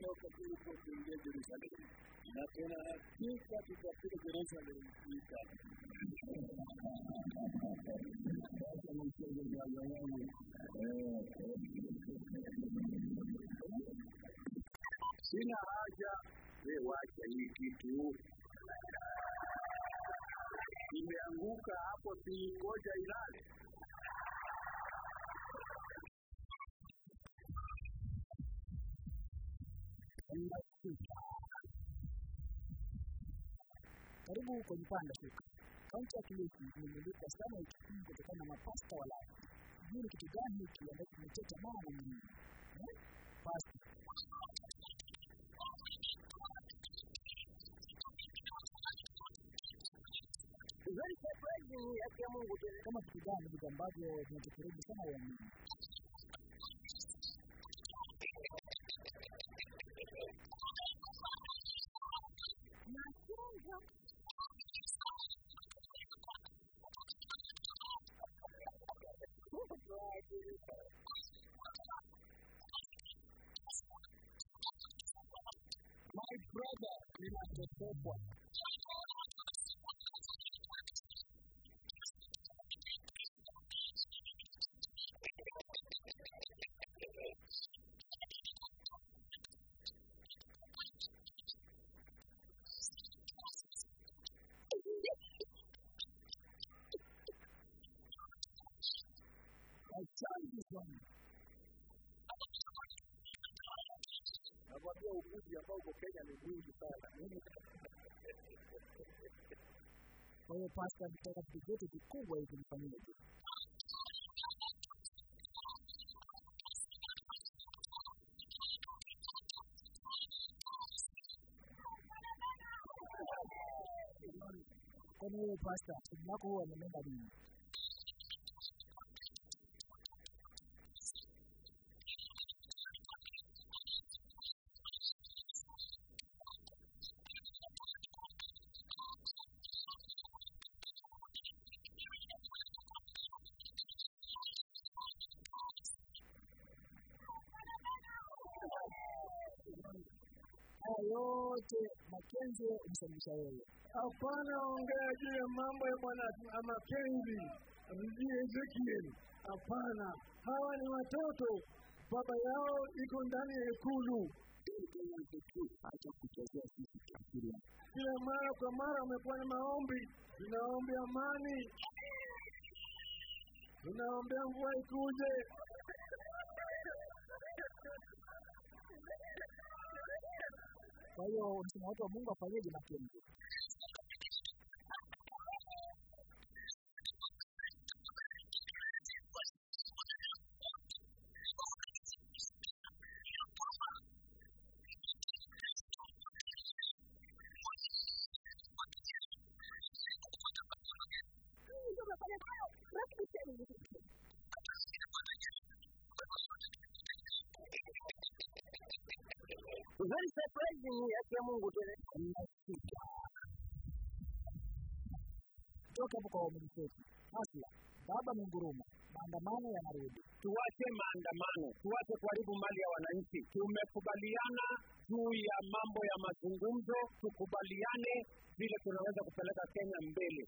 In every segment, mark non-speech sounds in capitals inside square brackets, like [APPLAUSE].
kutoka kuliko kuingia Yerusalemu, na tena hakika tutafika Yerusalemu baba yangu eh, sina haja we wacha hii kitu. Imeanguka hapo, si ngoja Karibu kwenye panda shuka. Kaunti ya Kilifi imemulika sana uchumi kutokana na mapasta wa Lamu. Sijui kitu gani hiki ambacho kimetia tamaa na nyinyi. Eh? Pasta. Kama kitu gani vitu ambavyo vinatukurubu sana waamini. My brother, you have the third one. Mtaka vitu vyote vikubwa hivi mfanyeje? Kwa nini pasta, simu huwa anaenda nini? Yote Makenzi yeye. Hapana, ongea juu ya mambo ya bwana mapenzi mjie Ezekiel. Hapana, hawa ni watoto, baba yao iko ndani ya ikulu. acha kuchezea sisi. Kila mara kwa mara wamekuwa na maombi, tunaombea amani, tunaombea mvua ikuje. Kwa hiyo watu wa Mungu afanyeje Makenzi? Wetu. Hasla, baba amenguruma, maandamano yanarudi. Tuache maandamano, tuache kuharibu mali ya wananchi. Tumekubaliana juu ya mambo ya mazungumzo, tukubaliane vile tunaweza kupeleka Kenya mbele.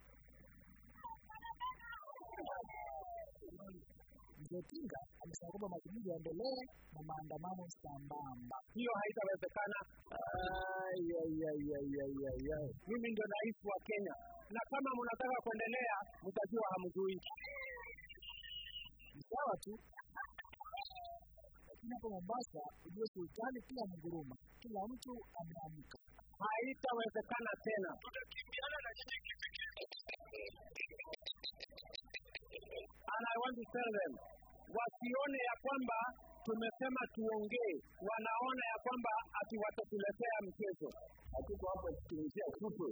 Mzee Tinga amesema kwamba mazungumzo yaendelee na maandamano sambamba. Hiyo haitawezekana. Ai, ai, ai, ai, ai, ai, ai. Mimi ndio rais wa Kenya, na kama mnataka kuendelea, mtajua hamjui. Sawa tu, lakini hapo Mombasa ujue sultani pia mguruma, kila mtu ameamka. Haitawezekana tena. And I want to tell them wasione ya kwamba tumesema tuongee, wanaona ya kwamba ati watatuletea mchezo. Hatuko hapo kutumikia kutu.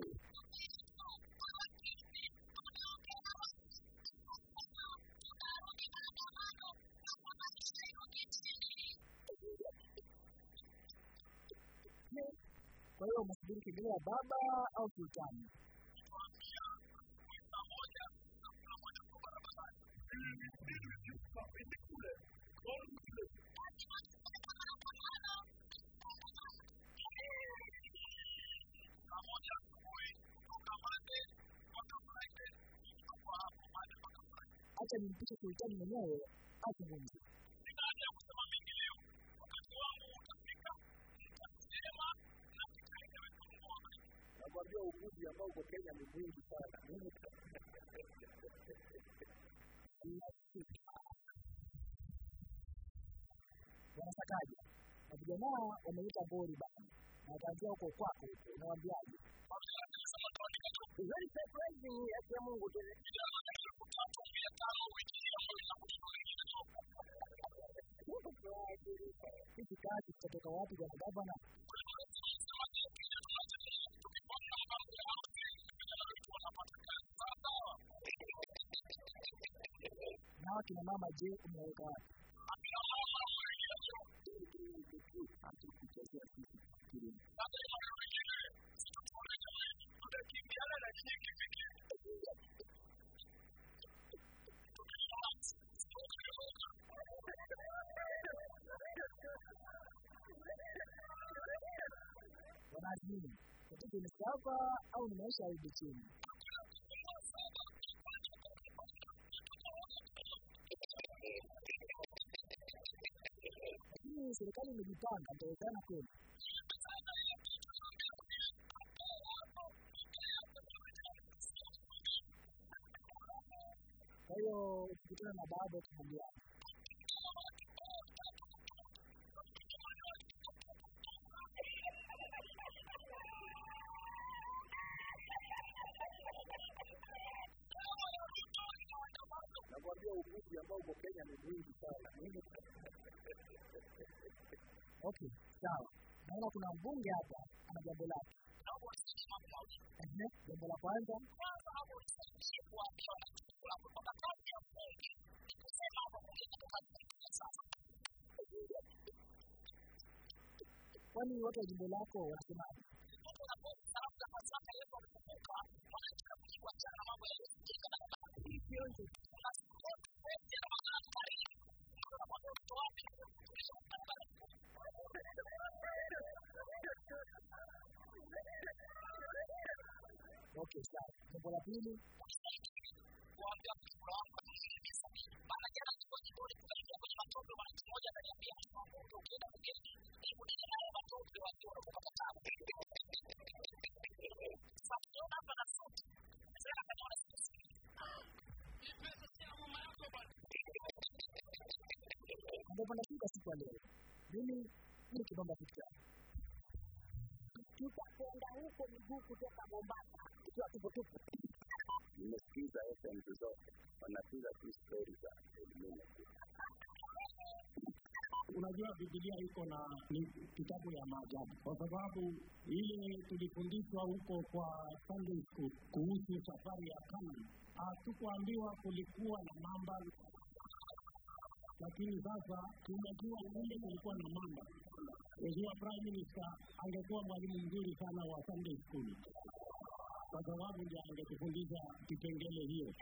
kwa hiyo mashiriki bila baba au sultani acha nimpishe sultani mwenyewe azungumze nakwambia uguzi ambao uko Kenya ni mwingi sana. wanasakaja na vijana wameita bori bana na wataanzia huko kwako unawambiaje Very surprising haki ya Mungu tena. hizi kazi zitatoka wapi kwa gavana na wakina mama je umeweka wapi tatizo ni hapa au ni maisha yarudi chini lakini serikali imejipanga itawezekana kweli? Kwa hiyo ukikutana na baba tunaambiana Nakwambia uguzi ambao uko Kenya ni mwingi sana. [LAUGHS] okay sawa. Naona kuna mbunge hapa ana jambo lake. Jambo la kwanza. Kwani watu wa jimbo lako wanasemaje Okay, so, so por la pili. Mimi ni kidonda kichwa Tutakwenda huko miguu kutoka Mombasa ikiwa tupo tupo. Nimesikiza FM zote wanapiga tu stori za elimu. Unajua, Biblia iko na ni kitabu ya maajabu, kwa sababu ile tulifundishwa huko kwa Sunday school kuhusu safari ya Kanani, hatukuambiwa kulikuwa na mamba, lakini sasa tumekuwa kule kulikuwa na mamba. Mheshimiwa Prime Minister angekuwa mwalimu mzuri sana wa Sunday school, kwa sababu ndio angetufundisha kipengele hiyo.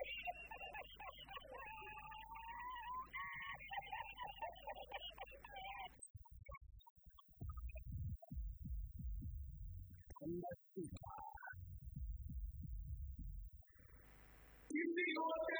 Sisi wote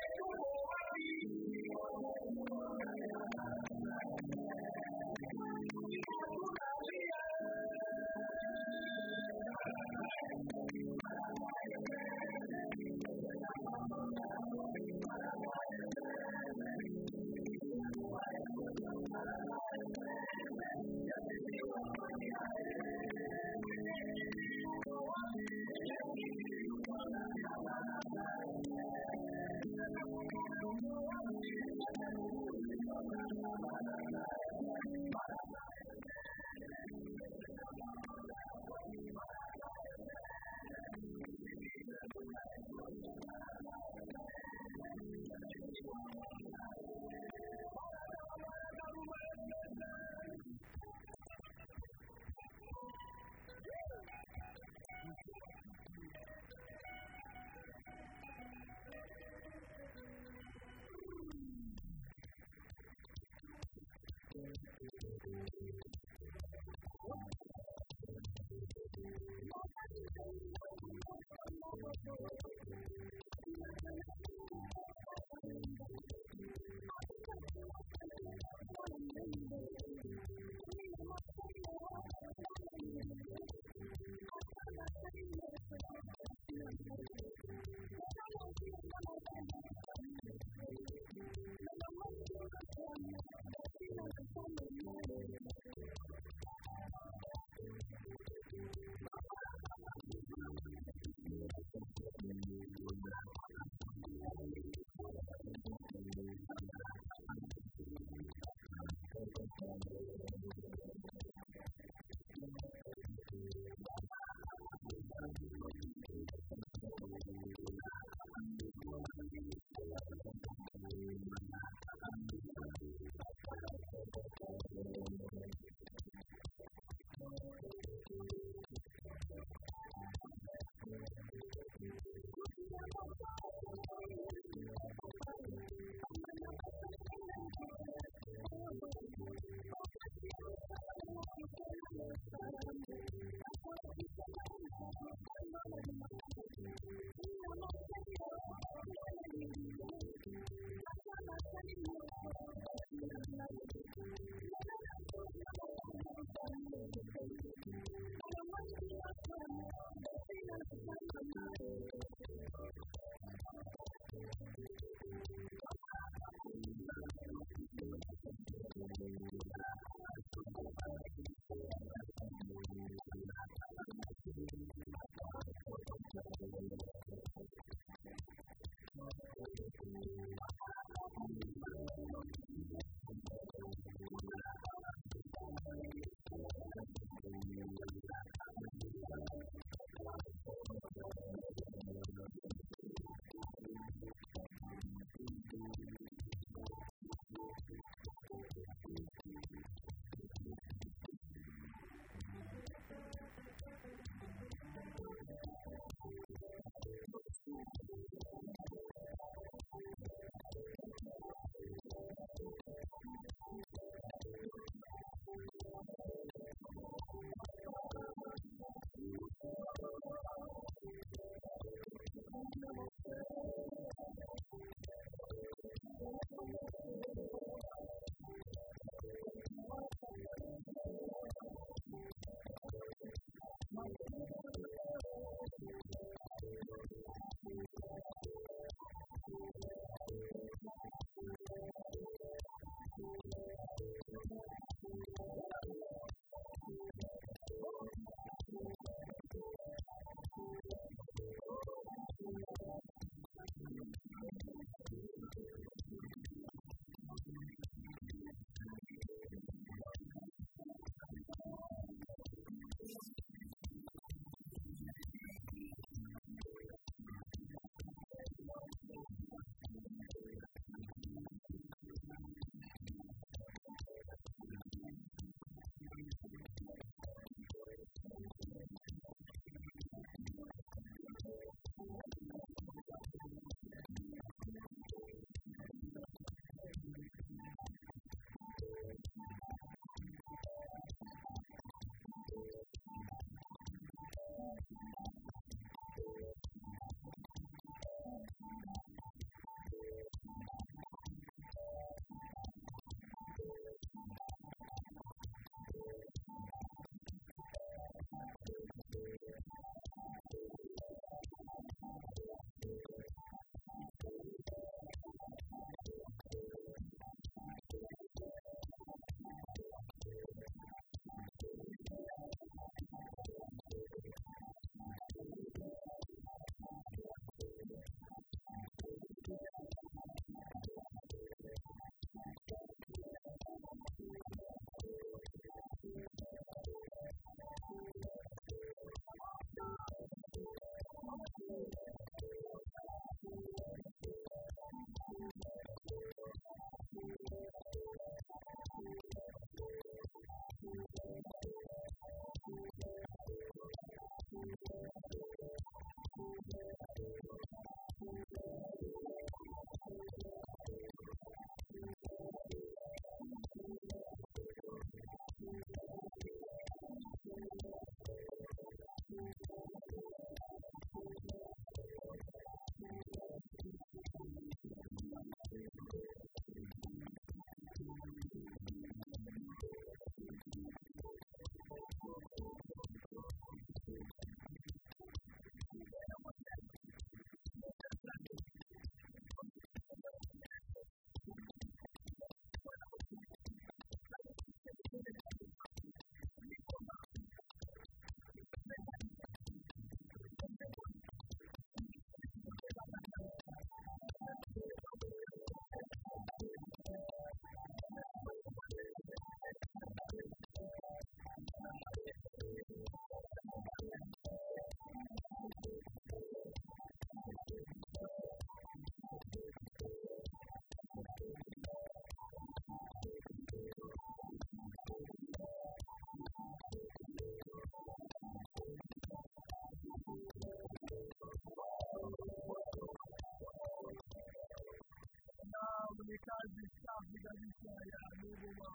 Kazi safi kabisa ya Mungu wa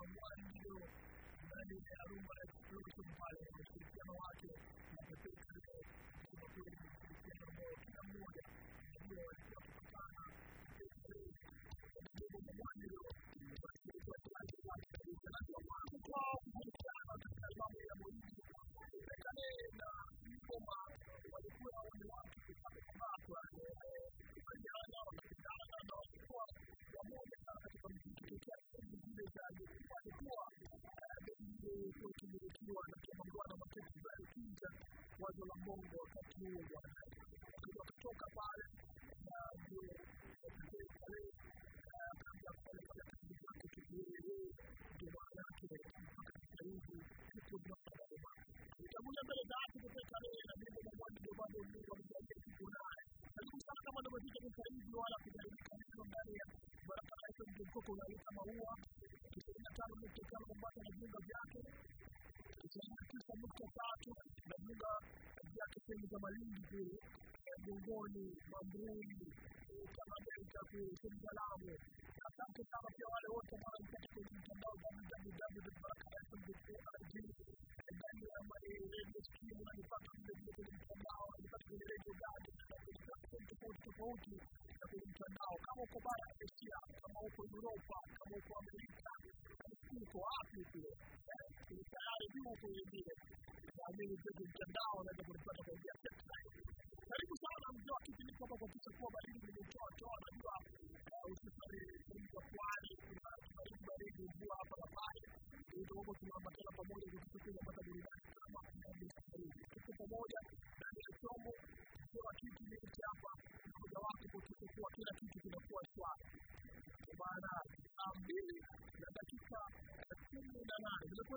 ndani ya mgongoni, mambuli, kama vile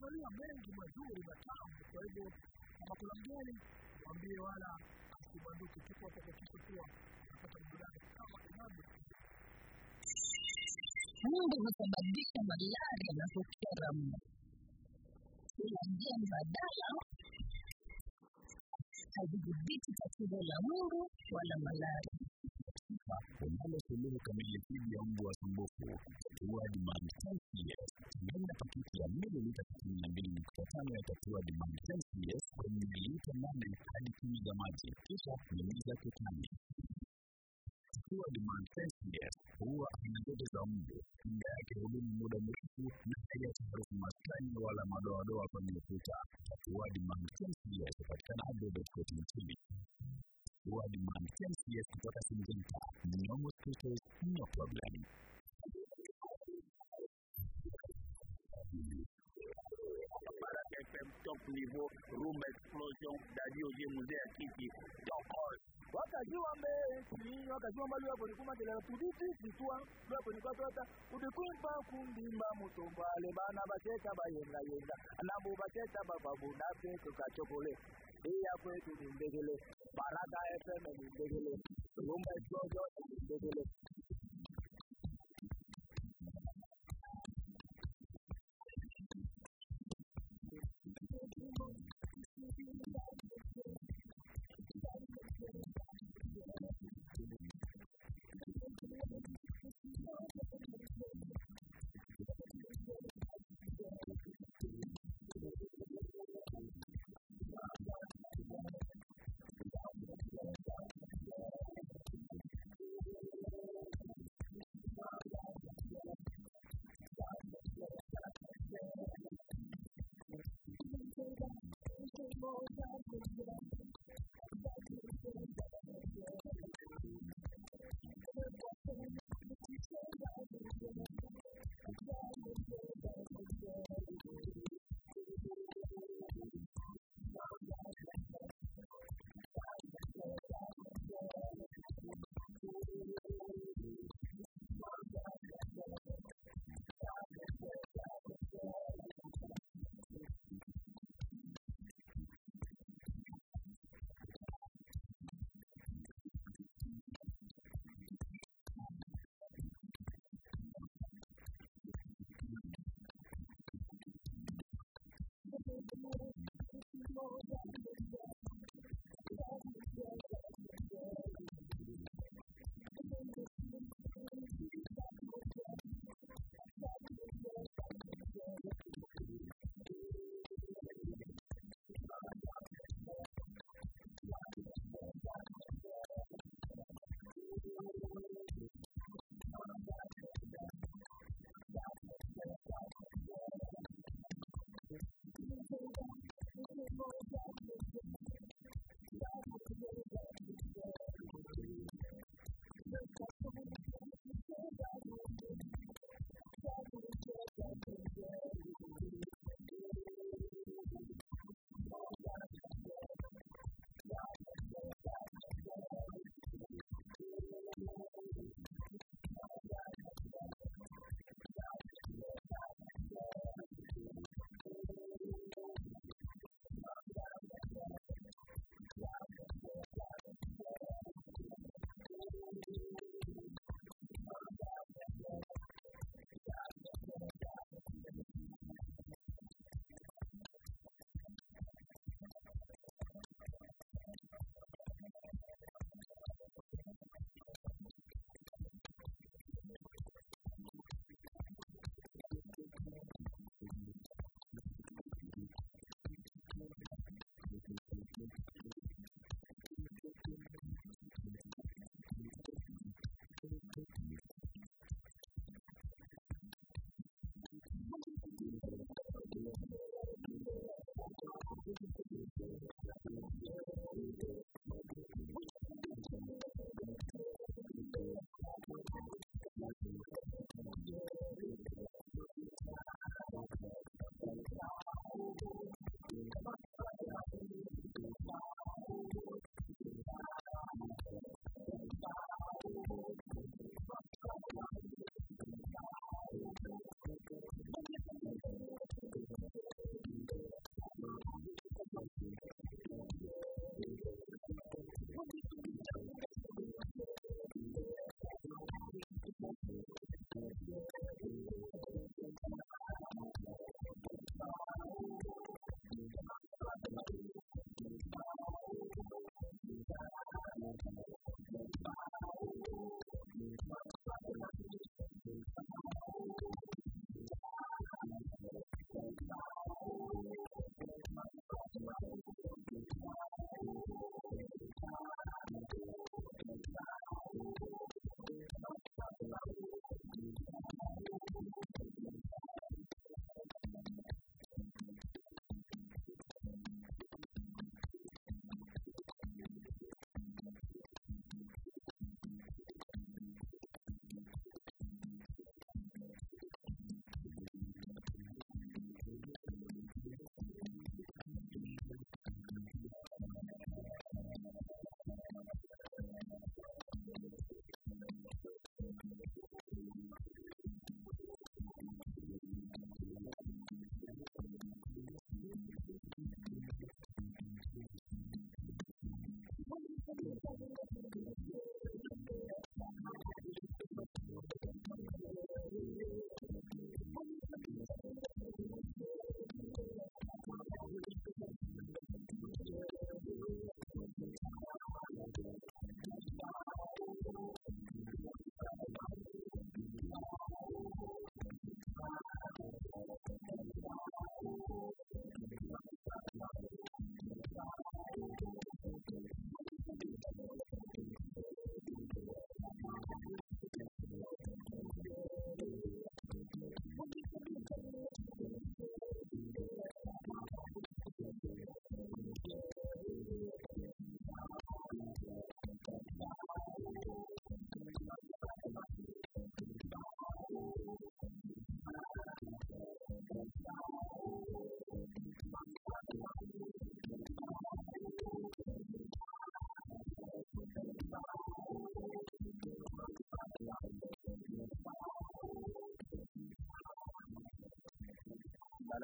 nane mengi mazuri matamu kwa hivyo kama kuna mgeni mwambie wala asibanduke tuko hapa kuhakikisha kuwa unapata burudani kama inavyo Mungu husababisha malaria na kukera mno. Ila njia mbadala hazidhibiti tatizo la Mungu wala malaria. Unalo suluhu kamili dhidi ya mbu wa sumbufu tatua demand yes tengeneza pakiti ya mililita sitini na mbili nukta tano ya tatua demand yes kwenye mililita nane hadi kumi za maji kisha nyunyiza kitani. tatua demand yes huwa aina zote za mbu kinga yake hudumu muda mrefu na haiachi harufu maskani wala madoadoa kwenye ukuta tatua demand yes hupatikana agrovet kote nchini wa demand yes kutoka Syngenta. No mosquitoes, no problem. FM top room explosion mzee wakajua wakajua mbali udikwimba kundimba mutombale bana bacheta bayenga yenga. Nabo bababu bababunape tukachokole iya kwetu ni ndegele Baraka FM and Ndegele, Rumba Explosion and Ndegele.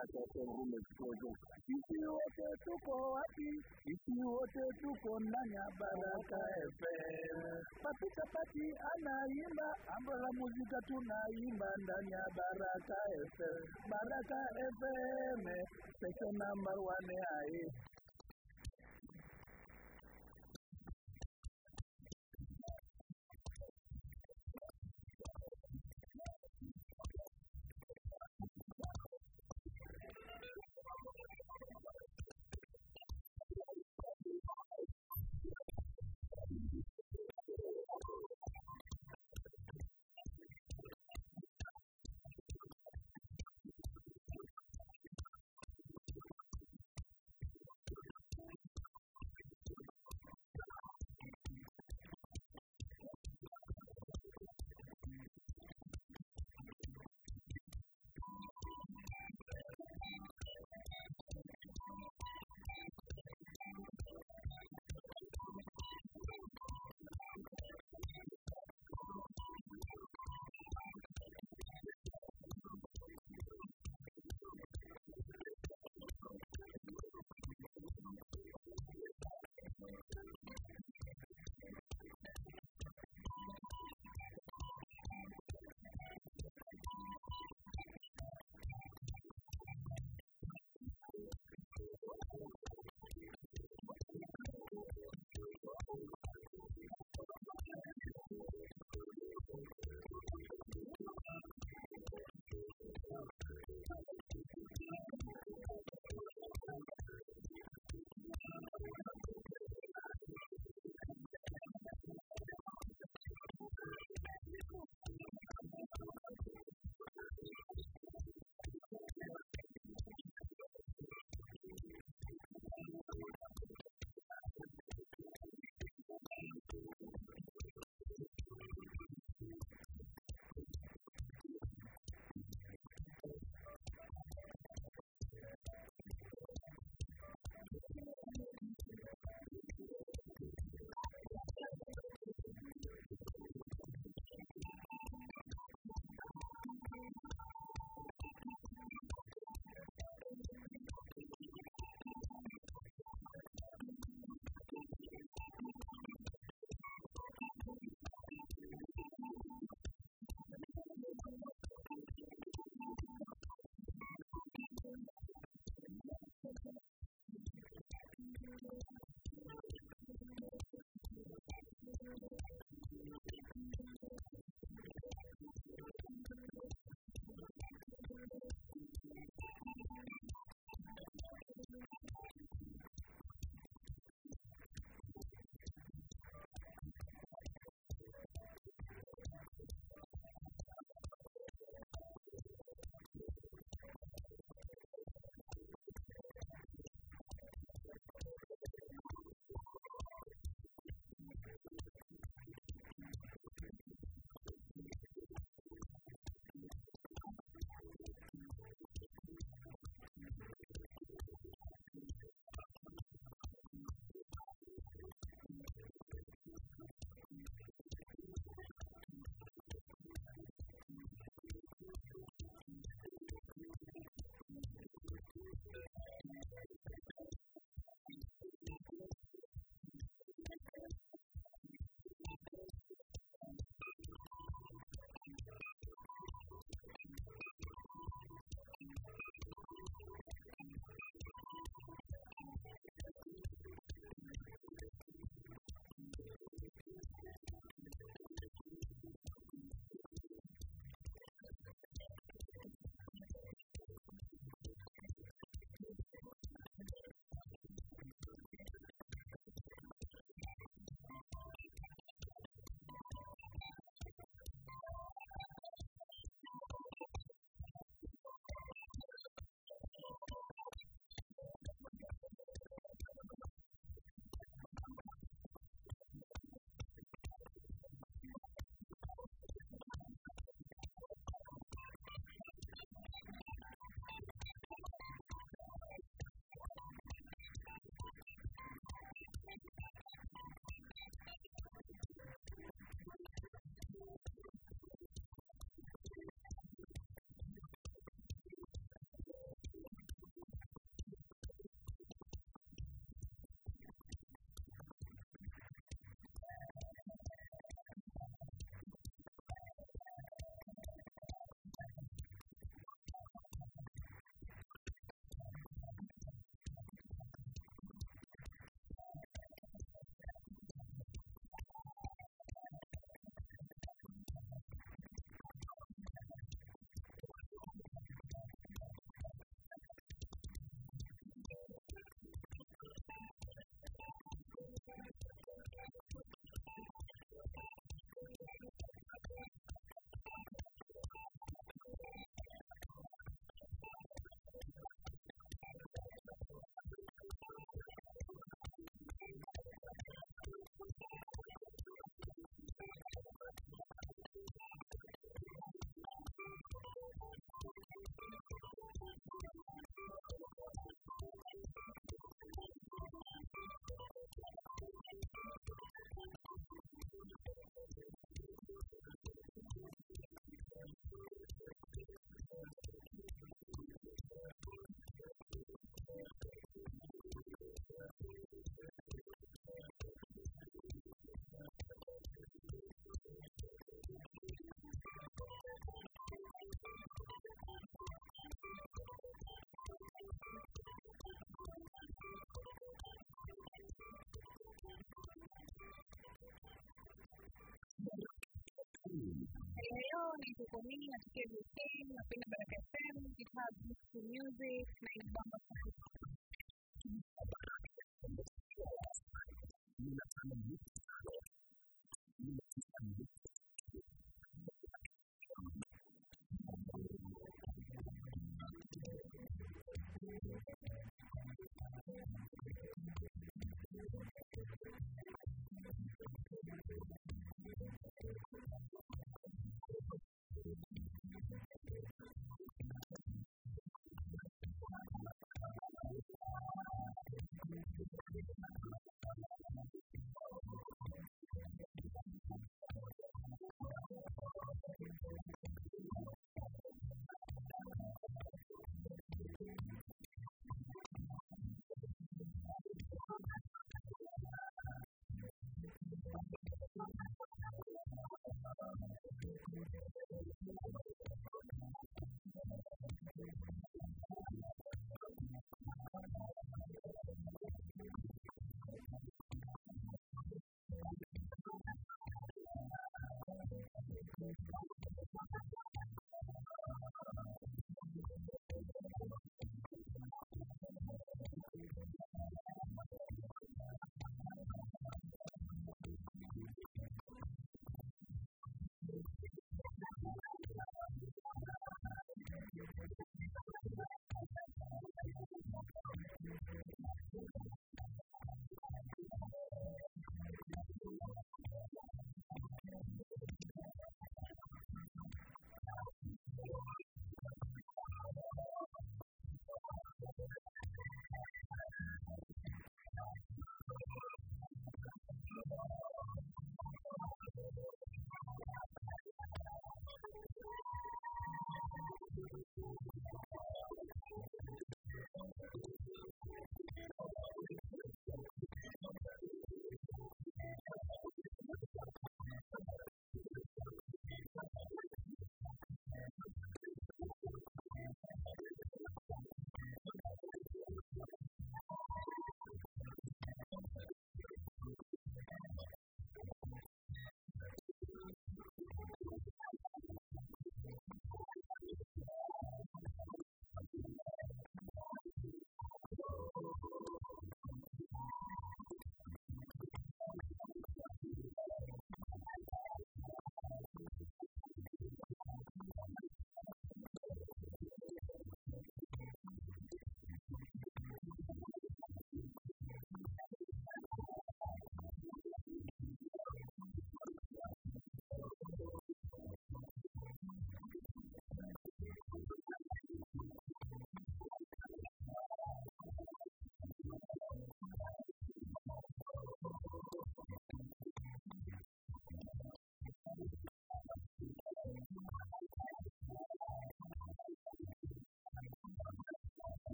FM Room Explosion. Sisi wote tuko wapi? Sisi wote tuko ndani ya Baraka FM. Papita Pati anaimba, ambo muzika tunaimba ndani ya Baraka FM. Baraka FM, station number one hai. Hello, Nini na Tukio UK, napenda Baraka FM, it has beautiful music na inabamba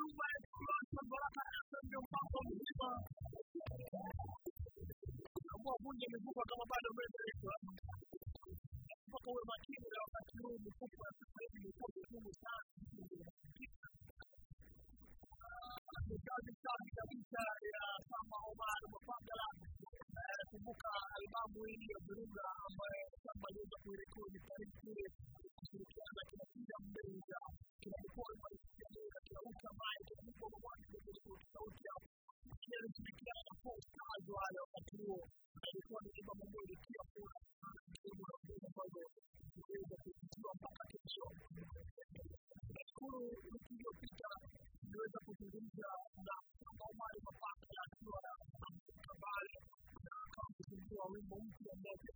ruba bom, que é bom, que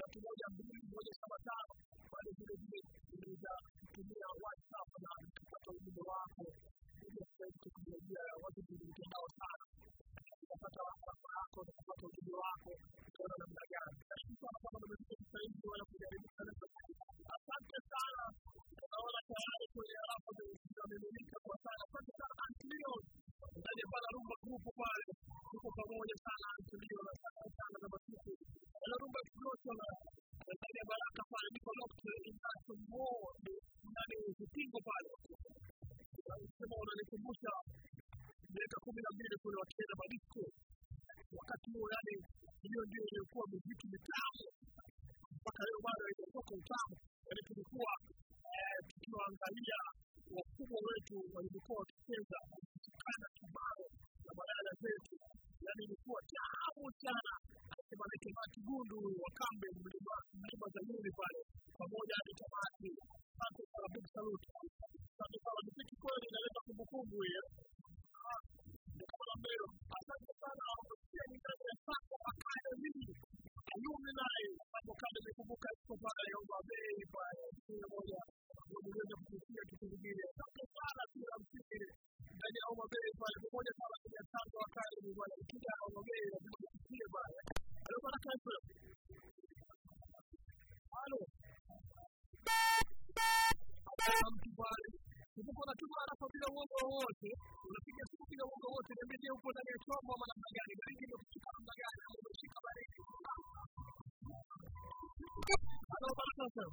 tatu moja mbili moja saba tano bado vile vile unaweza kutumia whatsapp na kupata ujumbe wako ile teknolojia ya watu kwenye mitandao sana utapata whatsapp yako na kupata ujumbe wako utaona namna gani sana kama umefika sasa hivi wala kujaribu sana asante sana naona tayari kwenye halafu zimemiminika kwa sana asante sana antilio ndani ya rumba grupu pale tuko pamoja sana tulio na sana sana na masiku na rumba explosion ndani ya baraka pale niko locked in that ndani ya Kitingo pale sema unanikumbusha miaka kumi na mbili kule wakienda madisko wakati huo yani hiyo ndio iliyokuwa muziki mitamu mpaka leo bado haijatoka utamu yani tulikuwa tukiwaangalia wakubwa wetu walivyokuwa wakicheza kana kibao na balala zetu. Yani ilikuwa tamu sana. Anasema naitwa kigundu wa kambe mlima mlima za yuni pale. Pamoja hadi tamati asante sana big salute asante sana muziki kweli inaleta kumbukumbu hiyo. Kama mbele. Asante sana sako naye. Moja unaweza kusikia kitu kingine. Asante sana kila msikili ndani ya Yomba pale pamoja sana kwenye sako academy pale kila Yomba Bay lazima kusikie pale halo baraka FM halo. Mtu pale kumbuka unatuma harafa bila uongo wote unapiga simu bila uoga wowote niambie upo ndani ya chombo ama namna gani? Baridi imekushika namna gani? Umeshika baridi? Halo naam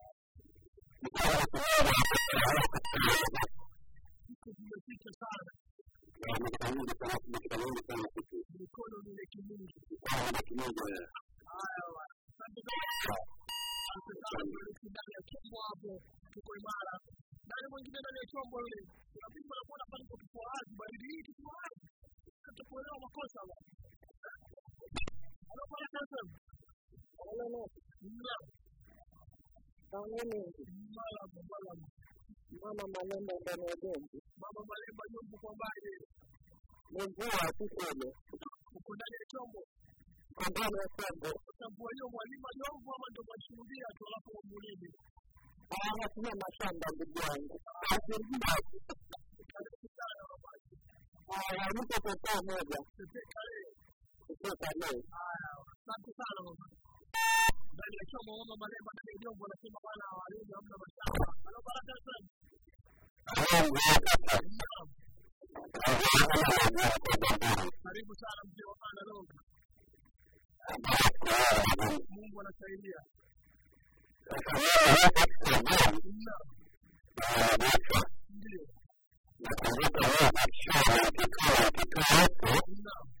zimepita sana mikono ni kimungu sana Felix ndani ya chombo hapo tuko imara nani mwingine ndani ya chombo yule unapima na kuona pale kwa wazi baridi hii kifua wazi hata makosa bwana halo bwana FM naam Mama malam. Mama Malemba ndani ya jengo. Mama Malemba nyumbu kwa mbali. Ni mvua tuseme. Uko ndani ya chombo. Kwa ndani ya chombo. Tambua hiyo mwalima nyumbu ama ndio mwashuhudia tu alafu mwamulini. Ah, hatuna mashamba ndugu yangu. Sana mama. nipo kwa moja asante sana mama. Ndani ya chombo mama Malema ndani ya jombo anasema bwana walio hamna mashamba. Halo baraka sana. Naam. Karibu sana mzee wa analog. Mungu anasaidia. Ndio. Naam. Ndio. Naam. Naleta kumbukumbu. Karibu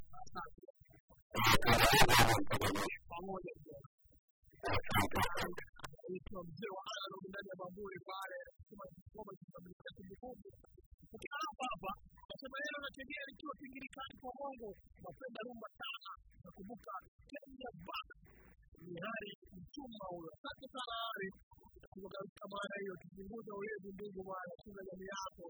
Pamoja mzee. Naitwa mzee wa analog ndani ya bamburi pale. Ngoma zinabadilisha kumbukumbu. Ukiwa hapa nasema yeye anategea nikiwa kingirikani kwa Mungu. Napenda rumba sana. Nakumbuka Kenya Bank. Ni Hari Mchuma huyo. Asante sana Hari. Kutoka maana hiyo tupunguze ulezi ndugu bwana, chunga jamii yako.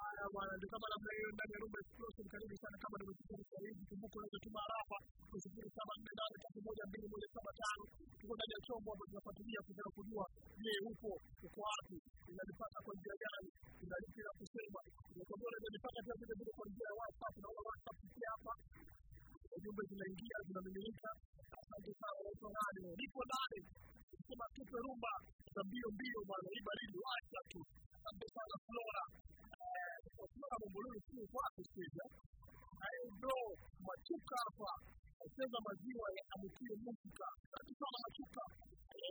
Haya bwana, ndio kama namna hiyo ndani ya Rumba Explosion. Karibu sana kama nimesikia kwa hivi. kumbuko, unaweza tuma harafa kwa sifuri saba nne nane tatu moja mbili moja saba tano. Tuko ndani ya chombo hapo tunafuatilia kutaka kujua, je, upo uko wapi? Unanipata kwa njia gani? unalipi la kusema? Unakwambia unaweza nipata pia vile vile kwa njia ya WhatsApp. Naona WhatsApp pia hapa ujumbe zinaingia zinamiminika. Asante sana, unaitwa nani? Nipo ndani sema tupe rumba za mbio mbio bwana, hii baridi acha tu. Asante sana Flora. Kwa Flora kuu si kwako sija. Na ndo Machuka hapa acheza maziwa ya Amukio Musika. katika Machuka.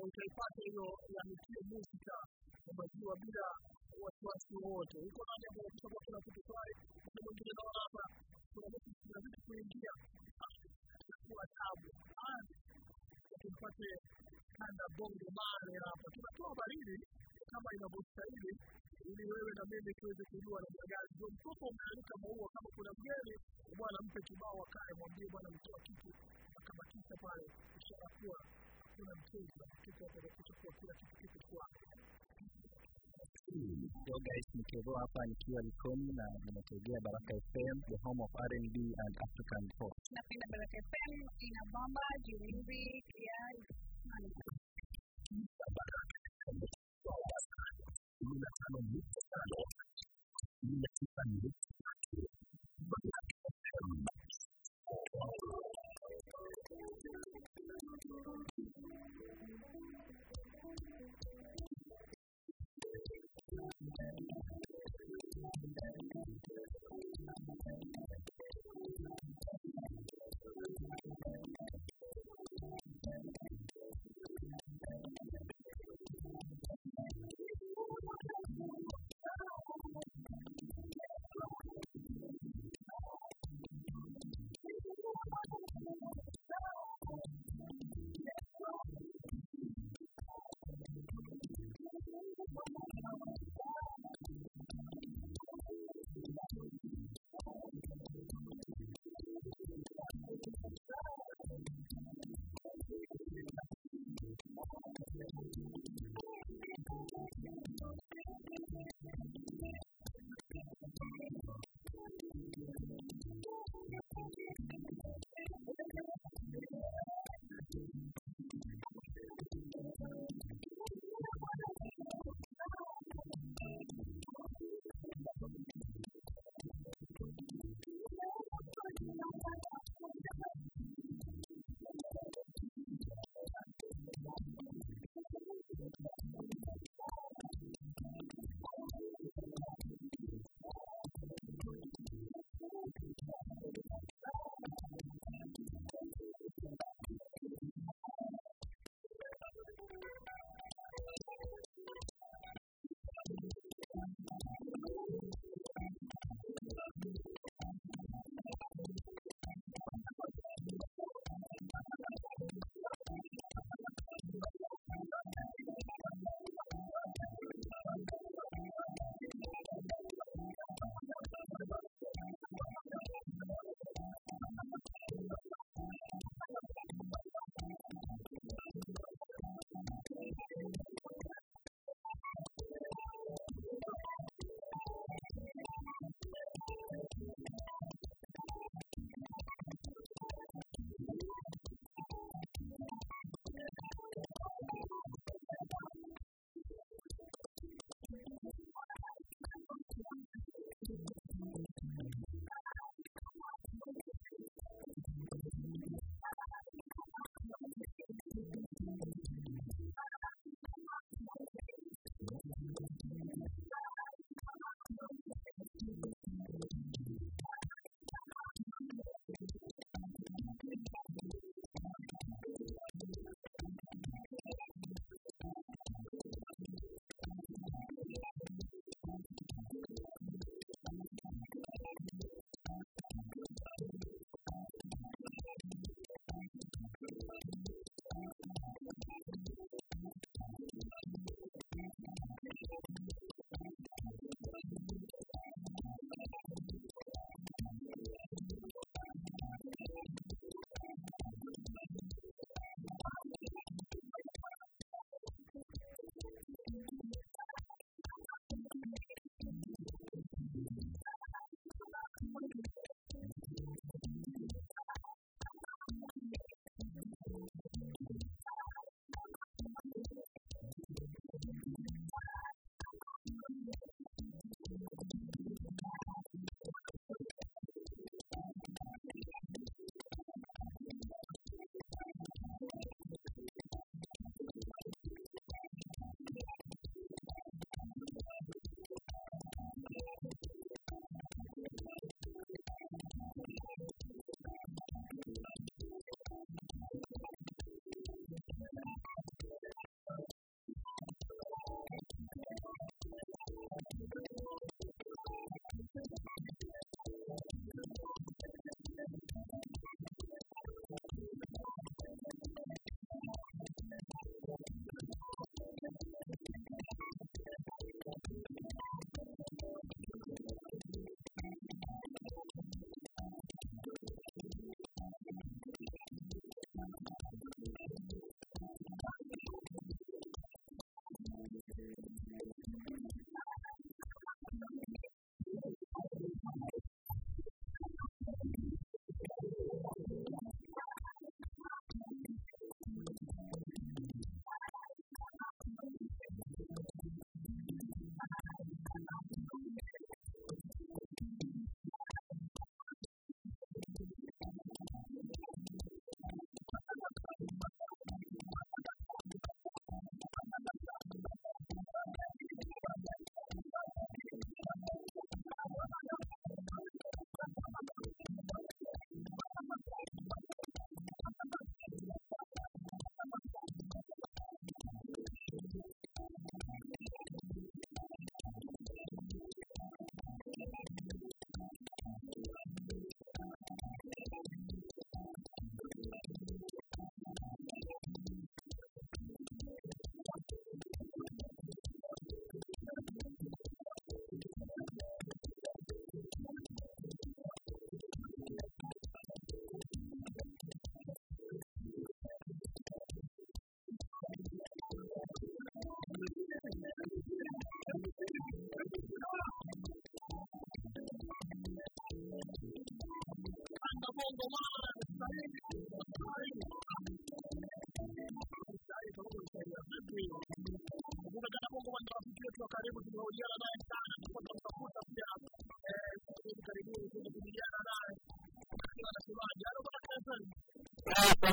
Utaipata hiyo ya Amukio Musika ya maziwa bila wasiwasi wowote. Uko nani ambao sababu kuna kitu pale Kuna mwingine naona hapa kuna mtu kuna kuingia. kwa tabu. tupate kanda bongo male hapa. Tunatoa baridi kama inavyostahili ili wewe na mimi tuweze kujua namna gani. Ndio mtoto umeanika maua, kama kuna mgeni bwana, mpe kibao akae, mwambie bwana, mtoa kitu. Akabakisha pale, ishara kuwa hakuna mchezo, kitu hapo kitakuwa kila kitu kitu kwa So guys, nikiwa hapa nikiwa Likoni na nimetegea Baraka FM, the home of R&B and African pop. Napenda Baraka FM ina bomba, juu music ninafanya vitu sana ninafanya vitu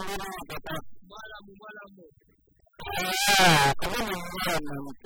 Malamu, malamu. Ah, malamu, malamu.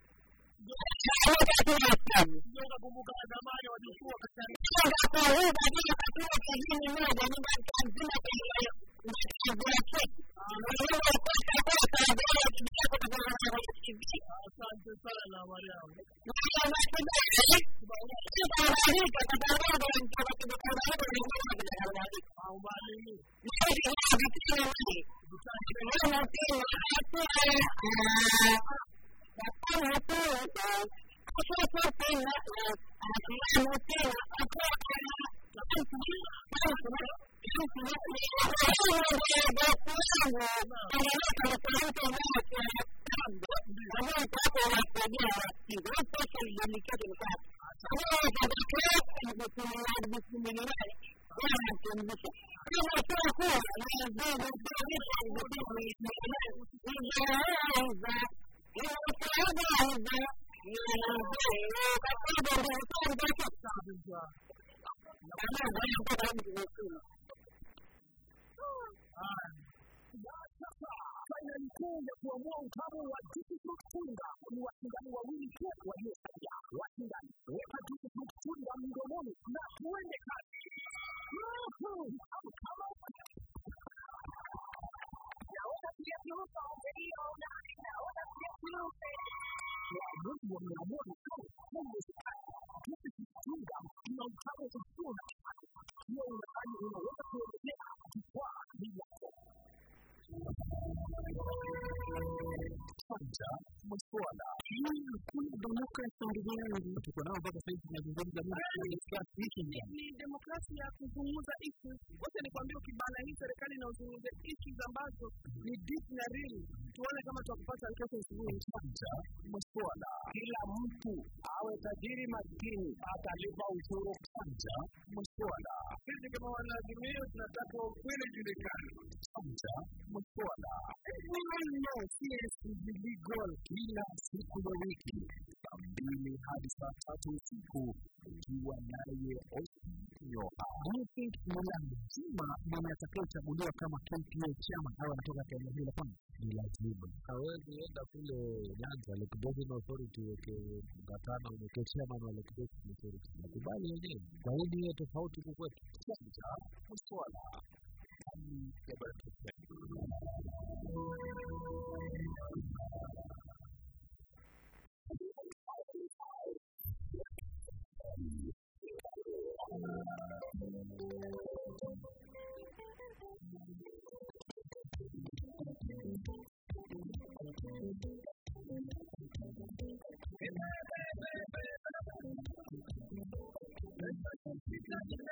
Ndio kumbuka zamani waliokuwa katika kwa huu katika katika kijini moja ni katika zima kwenye kwenye kesi. Ndio kwa kwa sababu ya kibia kwa sababu ya kibia. Asante sana na Maria. Na na kibali. Kibali kwa sababu ya kibia kwa sababu ya kibia. Umbali ni. Ndio kwa sababu ya kibia. Ndio kwa sababu ya kibia. 아빠가왔 다. Kwanza masuala kila mtu awe tajiri maskini atalipa ushuru kwanza masuala Sisi kama wanaazimio tunataka ukweli julikani kwanza masuala CS is illegal. kila siku ya wiki saa mbili hadi saa tatu usiku ukiwa naye think ni lazima mwenye atakayechaguliwa kama KPA chama au anatoka katika bila kwanza? Ni lazima. Hawezi enda kule Nyanza Basin Authority mana wa Lake Basin Authority. Nakubali wenyewe. Kwa hiyo ndiyo tofauti kwa kwetu. Sasa mswala ya ya Thank you.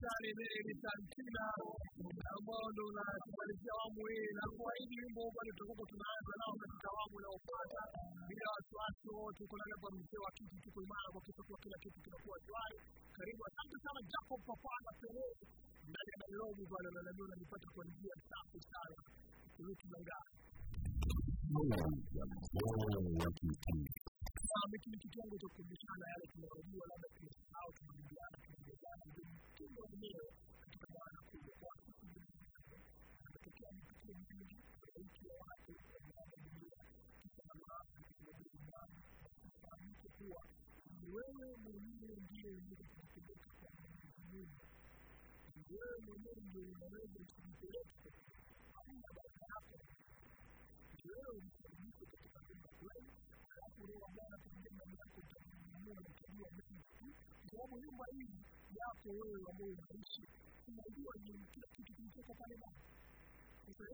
Wimbo mbele mistari sina Santina ambao ndo unatumalizia awamu hii, na kuahidi wimbo bado tutakuwa tunaanza nao katika awamu inayofuata bila wasiwasi wote. Uko nale kwa mzee wa kiti, tuko imara kwa kitakuwa kila kitu kinakuwa shwari. Karibu, asante sana Jacob Papana Pele ndani ya Nairobi bwana, na najua unanipata kwa njia safi sana. Kuruki Mangara hiki ni kitengo cha kukumbushana yale tunayojua, labda tumesahau, tumerudiana, tumerudiana, ndio wenyewe katika maana kubwa kwa ametokea matukio mengi tofauti ya watu wanaona dunia kisha na maana fahamike kuwa ni wewe mwenyewe ndiye unaweza kujipeleka kwa Mungu, ni wewe mwenyewe ndio unaweza kujipeleka hamna baraka yako, msaidike katika jambo kweli alafu wa Bwana pamoja na yako na utajua mengi kwa sababu nyumba hii yako wewe ambao unaishi, unajua ni kila kitu kilichoko pale ndani. Sasa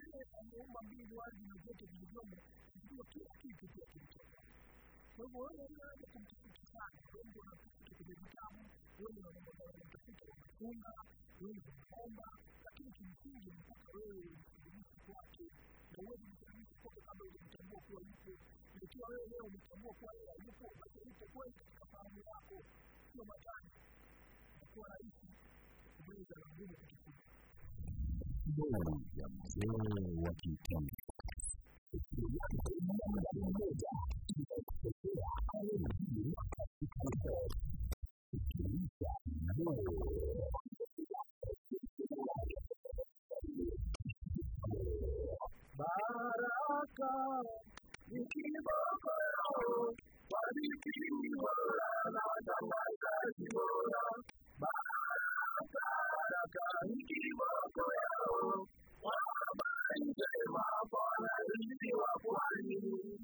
kwake kama ulimtambua kuwa yupo ikiwa wewe leo umetambua kuwa yeye hayupo, basi yupo kweli katika fahamu yako, sio matani. Itakuwa rahisi kumeza na ngumu kujifunza. ya mzee wa God. You keep up alone, but you keep me around. I don't like that I'm glad keep up alone. What I'm falling, you keep up wanting you.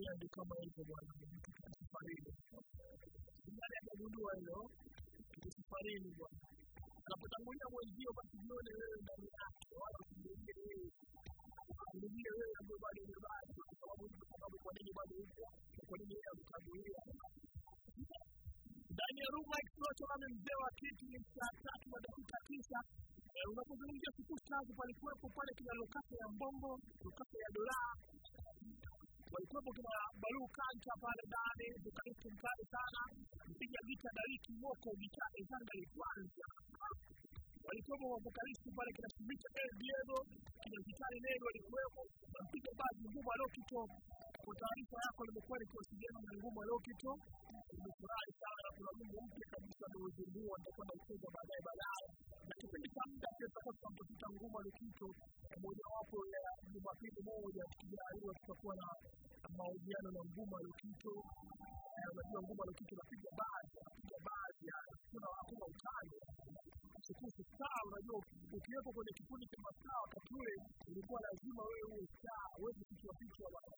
Dunia ndio kama hivyo bwana vitu vya ya amegundua hilo. Kitu safarini bwana anapotangulia mwenzio basi jione wewe ndani yake. Wala usijione wewe. Usijilie wewe ambaye bado umebaki kwa sababu kwa sababu kwa nini bado upo? Kwa nini yeye ametangulia ndani ya Ruma Explosion kama mzee wa kiti ni saa tatu na dakika tisa. Unapozungumzia siku tatu, palikuwepo pale kina lokasi ya mbongo lokasi ya dolaa walikuwepo kina Baluu Kanta pale ndani, vokalisti mkali sana, mpiga vita Dariki Moko gitaa Zangali kwanza. Walikuwepo wavokalisti pale kina Sumita El Diego, kina Vitali Neli walikuwepo, na mpiga bazi Nguma Lokito. Kwa taarifa yako, nimekuwa nikiwasiliana na Nguma Lokito, nimefurahi sana kuna wimbo mpya kabisa ameuzindua, nitakuwa naucheza baadaye baadaye, na kipindi cha muda pia tutakuwa tunamtafuta Nguma Lokito, mojawapo ya Jumapili moja. Tukijaliwa tutakuwa na mahojiano na Nguma Lokito. Unajua Nguma Lokito napiga baadhi, anapiga baadhi, hakuna hakuna utani kuhusu saa. Unajua ukiwepo kwenye kikundi cha masaa wakati ule ilikuwa lazima wewe uwe saa, uweze kuchua picha bwana.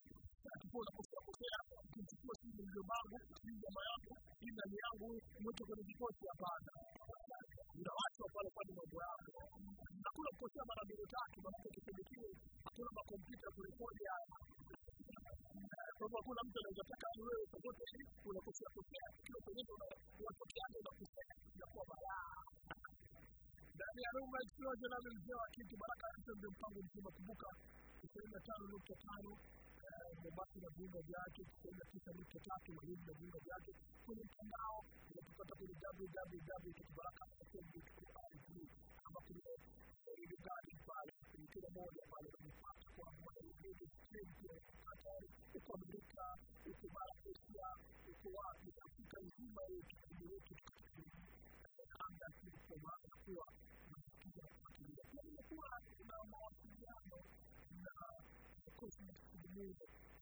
Akiwa unakosea kosea, ukimchukua simu ndio bangu, simu jamaa yangu, hii ndani yangu, mweke kwenye kikosi, hapana. Unawachwa pale pale mambo yako. Hakuna kukosea mara mbili tatu, maana kipindi kile hakuna makompyuta kurekodi haya kwa hivyo mtu anaweza taka wewe popote unakosea kosea kile kwenye unatokeaje unakosea inakuwa balaa ndani ya Roma ikiwa jana mzee kitu Baraka Alisem ndio mpango mzima kumbuka tisini na tano nukta tano Mombasa na viunga vyake. Tisini na na viunga vyake. Kwenye mtandao unatupata kwenye www.baraka.com.au ama kwenye Garden pale kila moja pale kuandika uko Malaysia, uko wapi, Afrika nzima hiyo kipindi wetu anga Kristo maana kuwa tunasikia kufuatilia, lakini kuwa kuna mawasiliano na kosi msilimu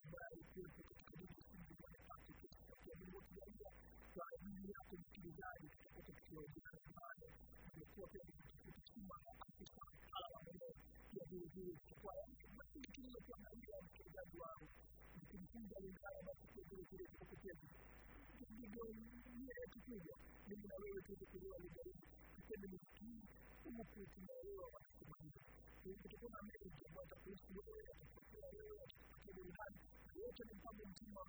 ambayo ikiwepo katika dini simu moja tatu tisa kwa Mungu tujalia kwa ajili yako msikilizaji tutapata tukiongea nia kubwa mimi na wewe tuweze kuelewa lugha hii tuseme ni hii huku tunaelewa wanasemaje kutokana na mengi ambayo atakuhusu wewe atakupatia wewe atakupatia burudani yote ni mpango mzima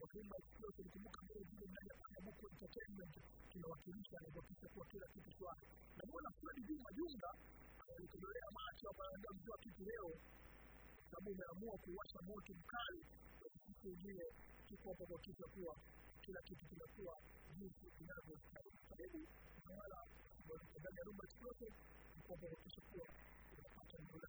wa Rumba Explosion kumbuka vile vile ndani ya Panabuku Entertainment tunawakilisha na kuhakikisha kuwa kila kitu shwari namuona Fred Juma Junga alitolea macho anaambia mzee kitu leo sababu umeamua kuwasha moto mkali siku ingine tuko hapa kuhakikisha kuwa kila kitu kinakuwa jinsi inavyostahili kwa sababu mahala ndani ya rumba chote ni kwamba unakisha kuwa unapata ndola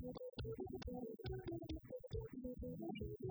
Thank you.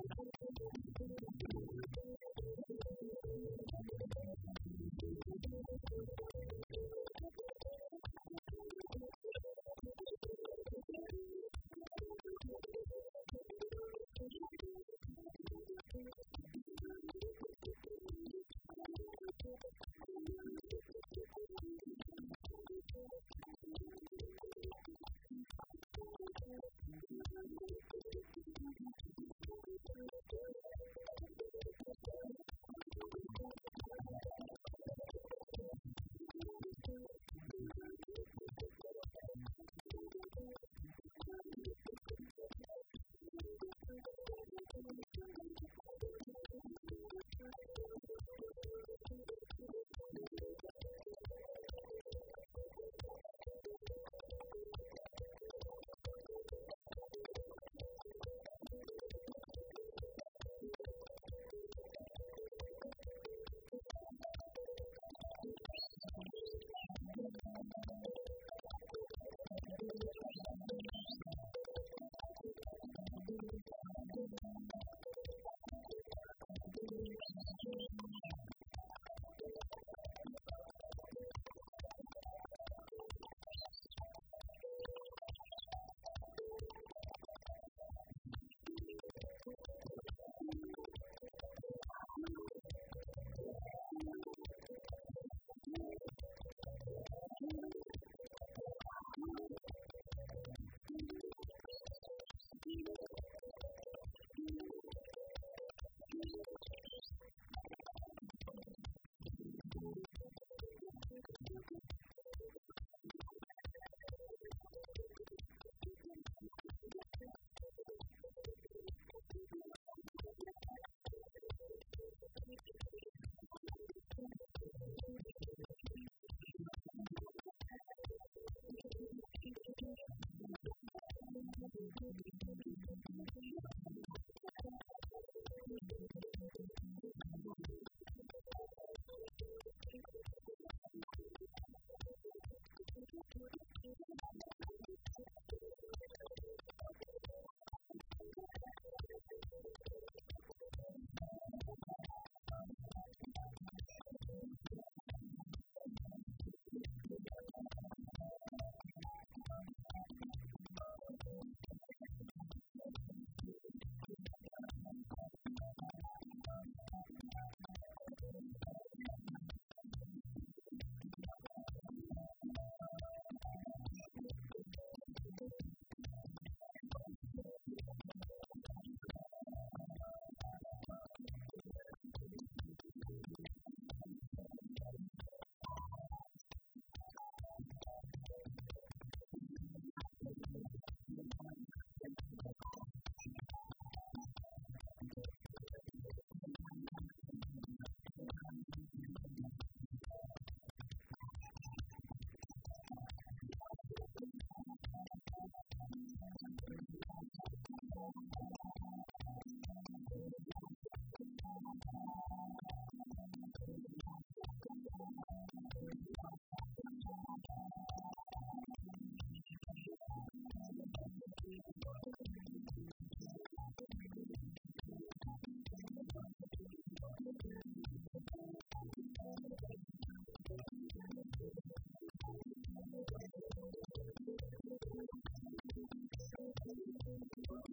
you.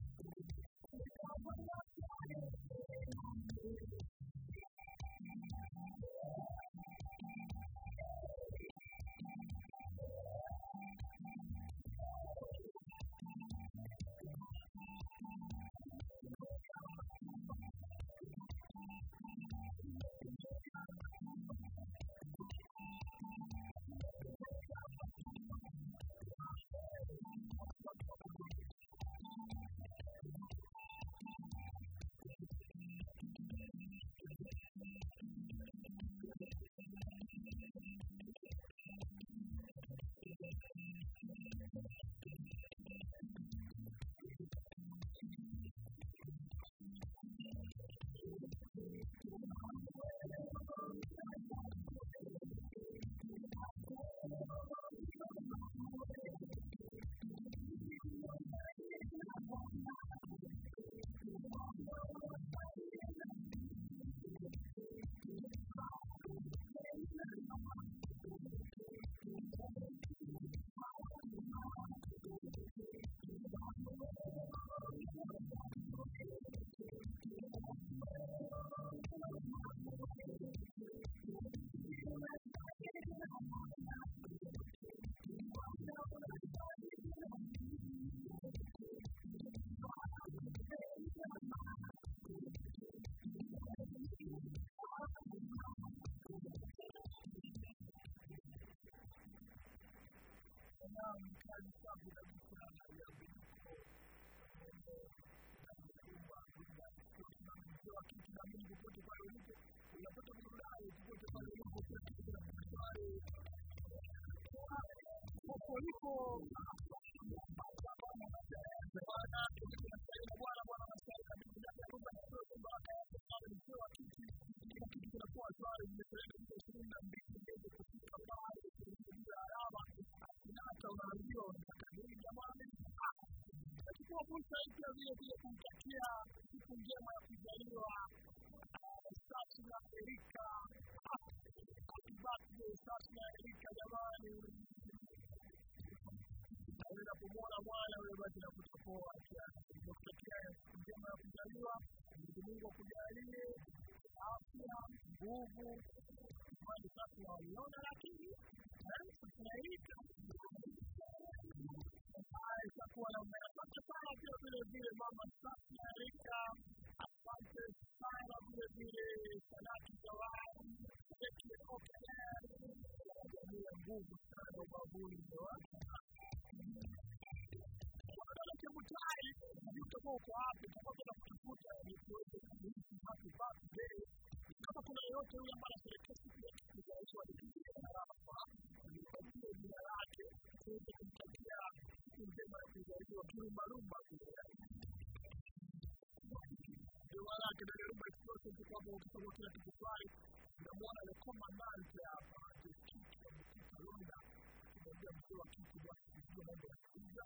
nguvu hizi kwamba ukisogea tukiswali na bwana yakoma nante hapa kiki amekita londa akimwambia mzee wa kiki bwana kijua mambo ya kuiza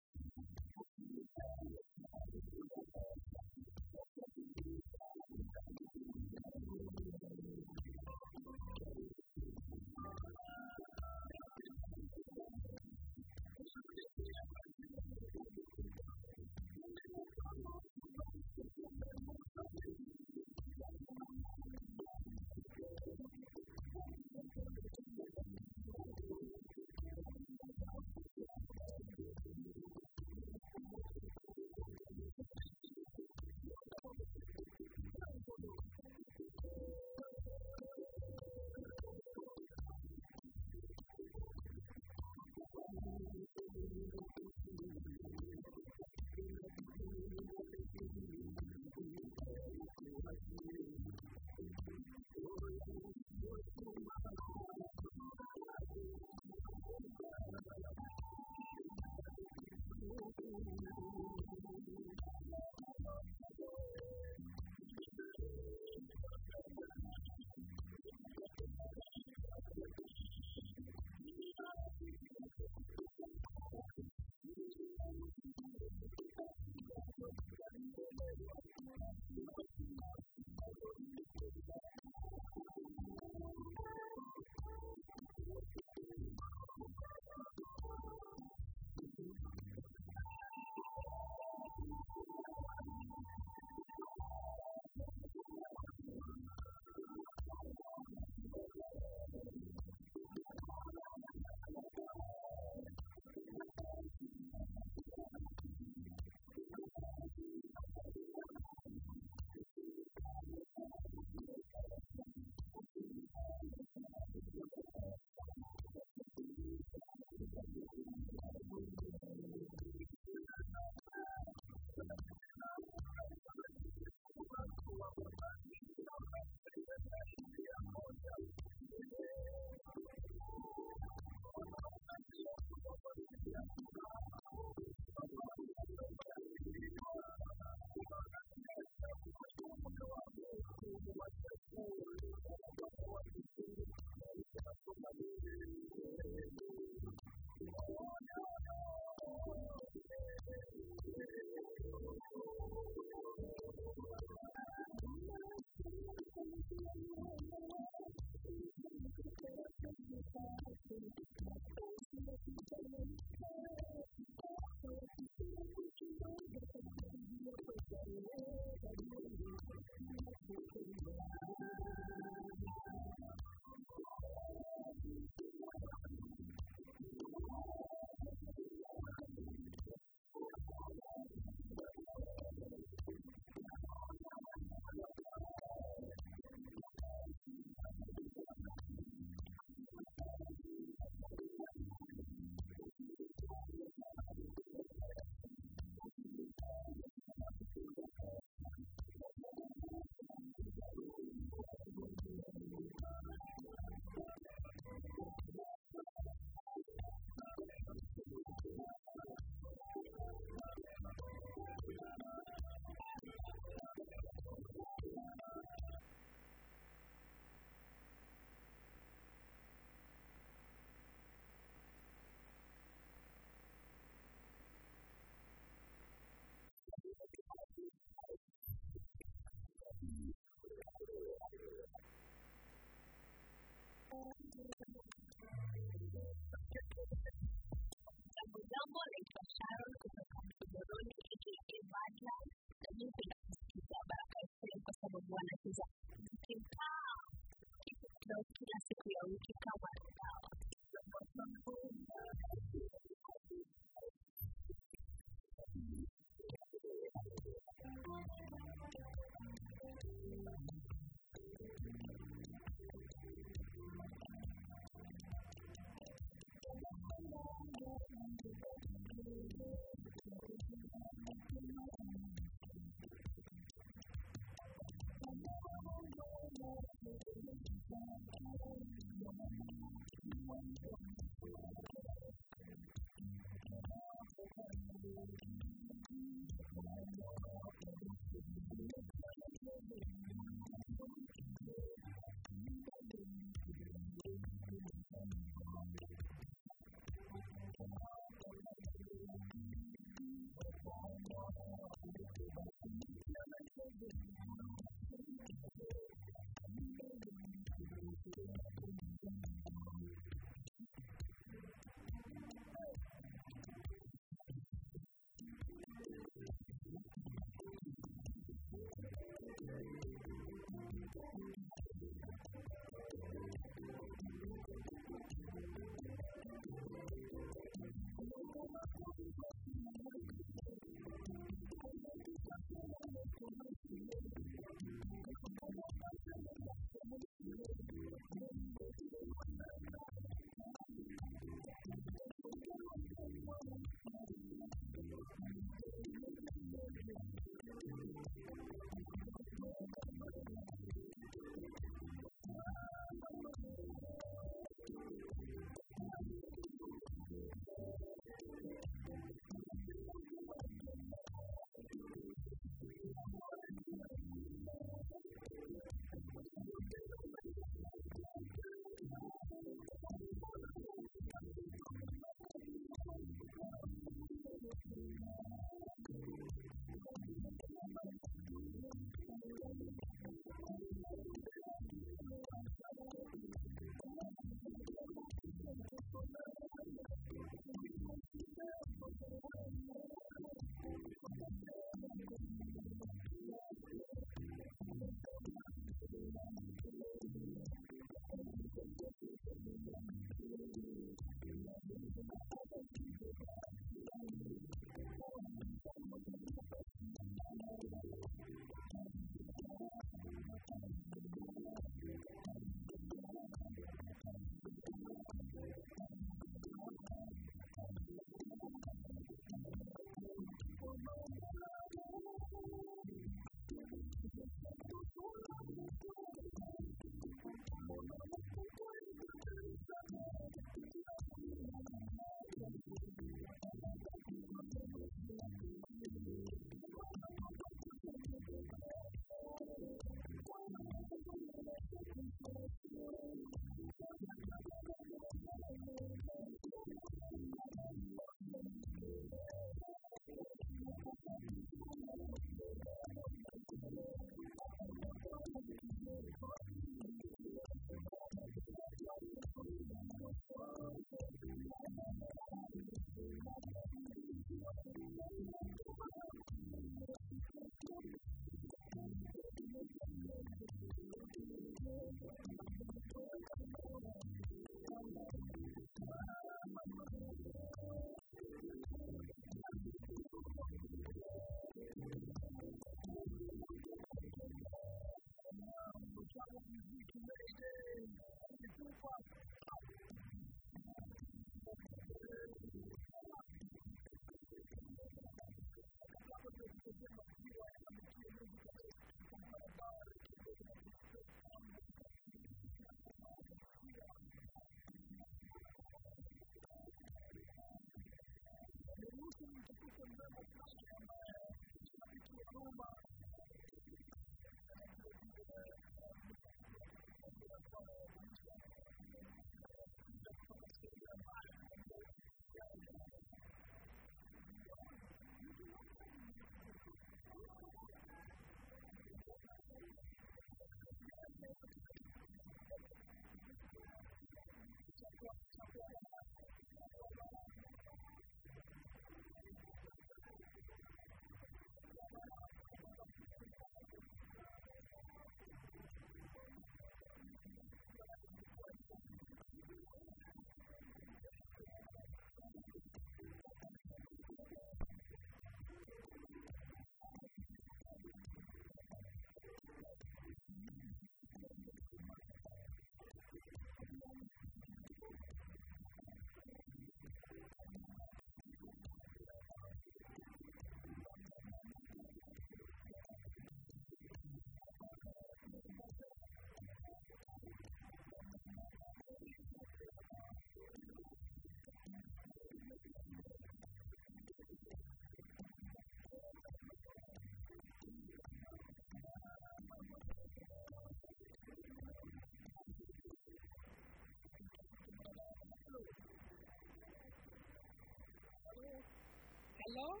halo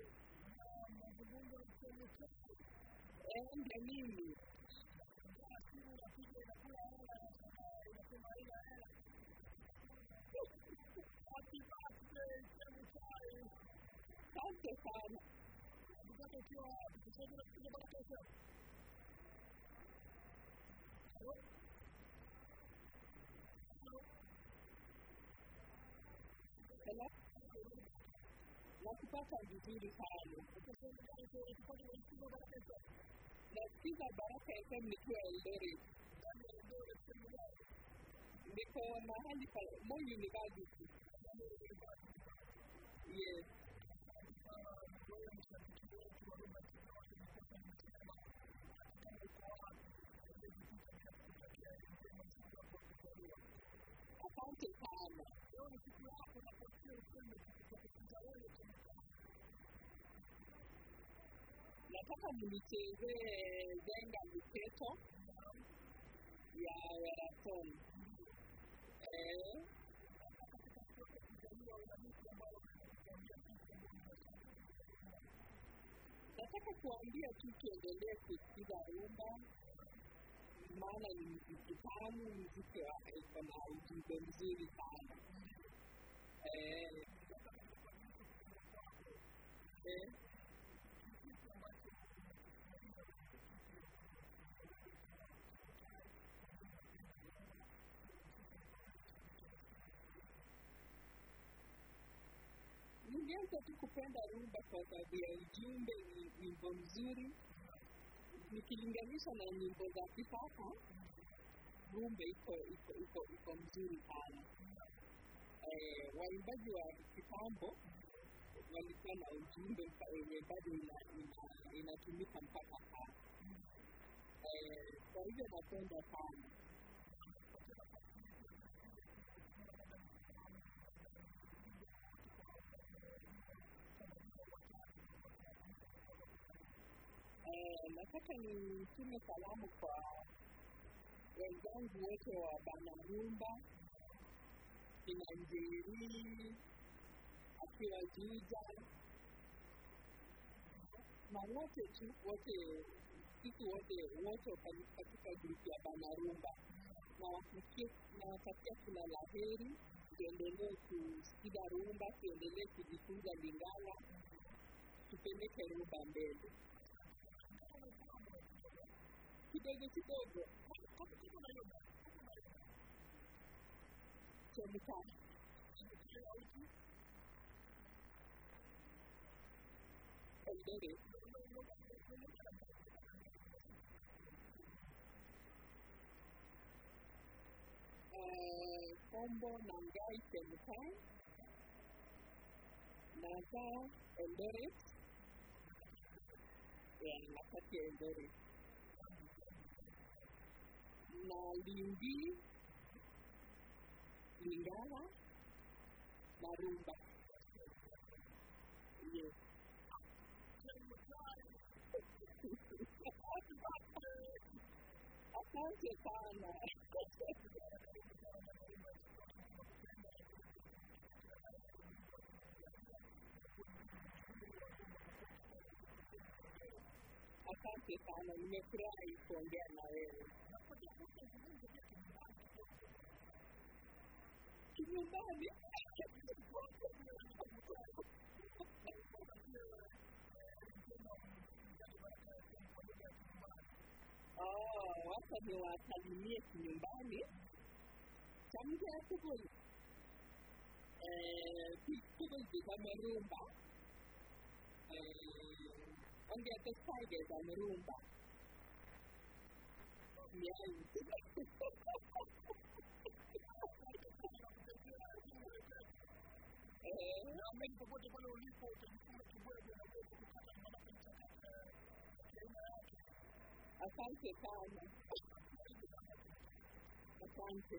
Eh, ndio mimi asante sana. Hello? trata de juro, Paulo, as pessoas não têm direito, pode não desculpar a pessoa. Mas se a barata é tão melhor, Lore, a se dor é tão melhor. eu my handicap, more university. Yes. Accounting time. Eu não sei se é uma coisa que eu tenho que fazer, eu tenho Nataka mlichezee Zenga Miketo ya Weraton. Eh, nataka kuambia tu tuendelee kusikiza rumba, maana ni mziki tamu, mziki iko na ujumbe mzuri sana. Eh, eh, nilianza tu kupenda rumba kwa sababu ya ujumbe, ni nyimbo mzuri. Nikilinganisha na nyimbo za kisasa, rumba iko iko iko iko mzuri sana. Eh, waimbaji wa kitambo walikuwa na ujumbe wenye bado ina, ina, inatumika mpaka sasa. Eh, kwa hivyo napenda sana. Eh, nataka nitume salamu kwa wenzangu wote wa Banarumba, kina Njeri akiwa Juja na wote tu wote sisi wote wote katika grupu ya Banarumba na nawatakia na watakia kila la heri, tuendelee kusikiza rumba, tuendelee kujifunza Lingala, tupeleke rumba mbele kidogo kidogo, kama mayoga, kama mayoga, chemekana chemekana utu endele kombo na ngai chemekana na zao endele nakati ya endele na Lindi, Lingala na Rumba. Asante sana. Asante sana, nimefurahi kuongea na wewe. wakabewa asalimie kinyumbani tamke asubuhi kuzi zamerumba ongeatesaige zamerumba the end. na mengi popote pale ulipo utajikuna kibwege na uweze kupata mamake mchakato sehemu yake. Asante sana, asante.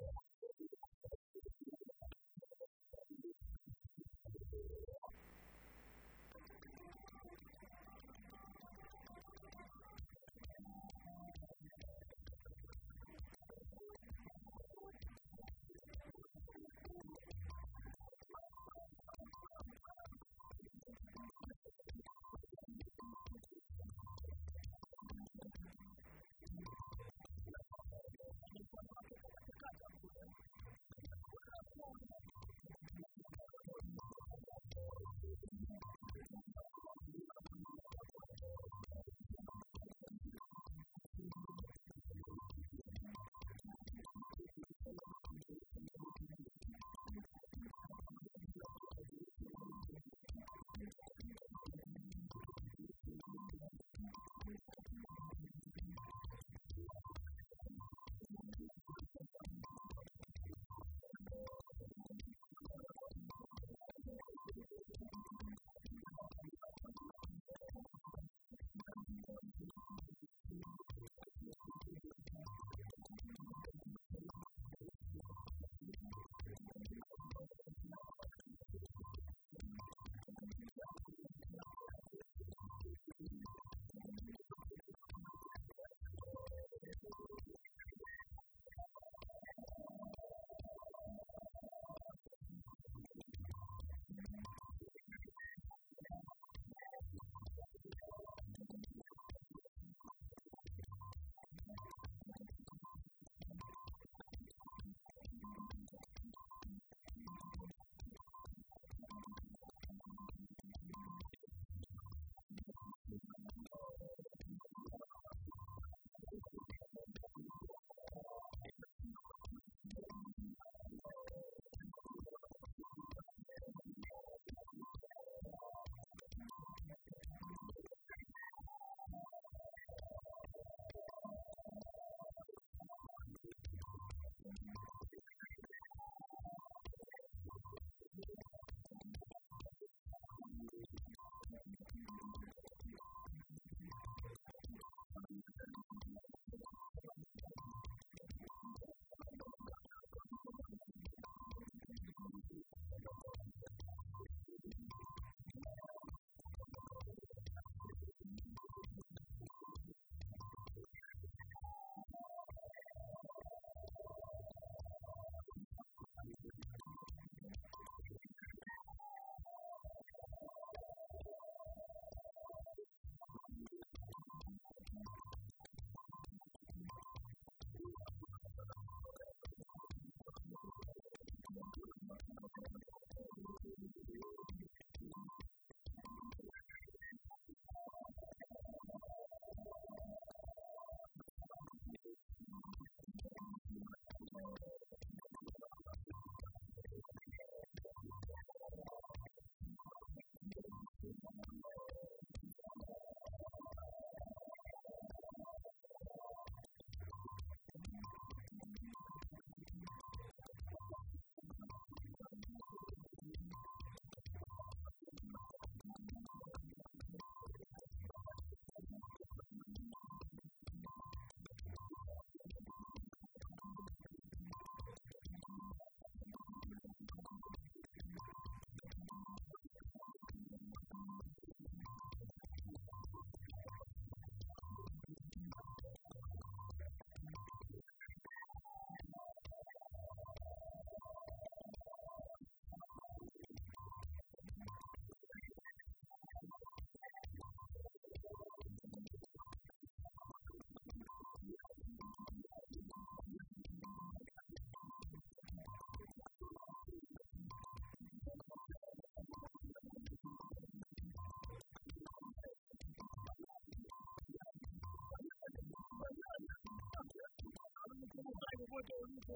popote ulipo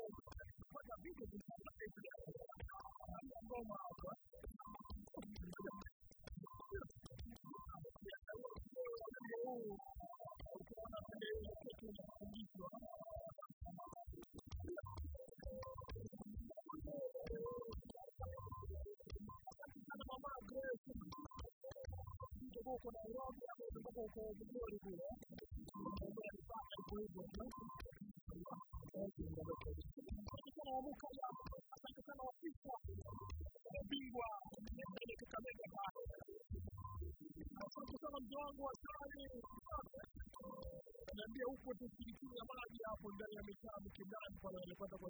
pata vitu ngoma hapa ukiona tu hapo tusikie habari hapo ndani ya mitaa mkindani pale walipata kwa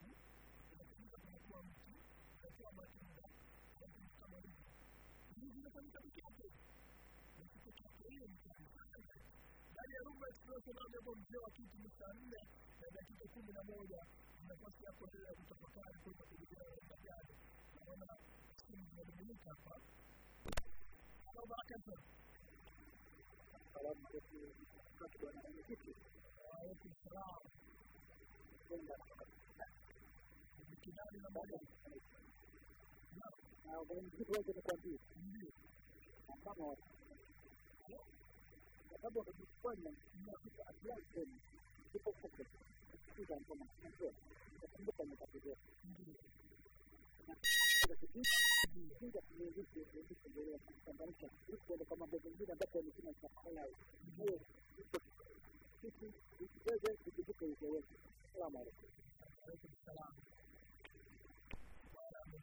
ndani ya rumba express ndio hapo mzee wa kiti ni saa nne na dakika kumi na moja nafasi yako ndio ya kutafakari kuweza kujua namna gani naona simu zinadumulika hapa halo baraka sana salamu zetu tatu bwana mwenyekiti waalaikum salaam kinani na moja na mwenyekiti wote nikwambie kama sababu wakijifanya mnafika apply tena ndipo focus kusikiza ngoma ndio mambo mengine ambapo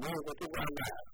Mungu tu bwana.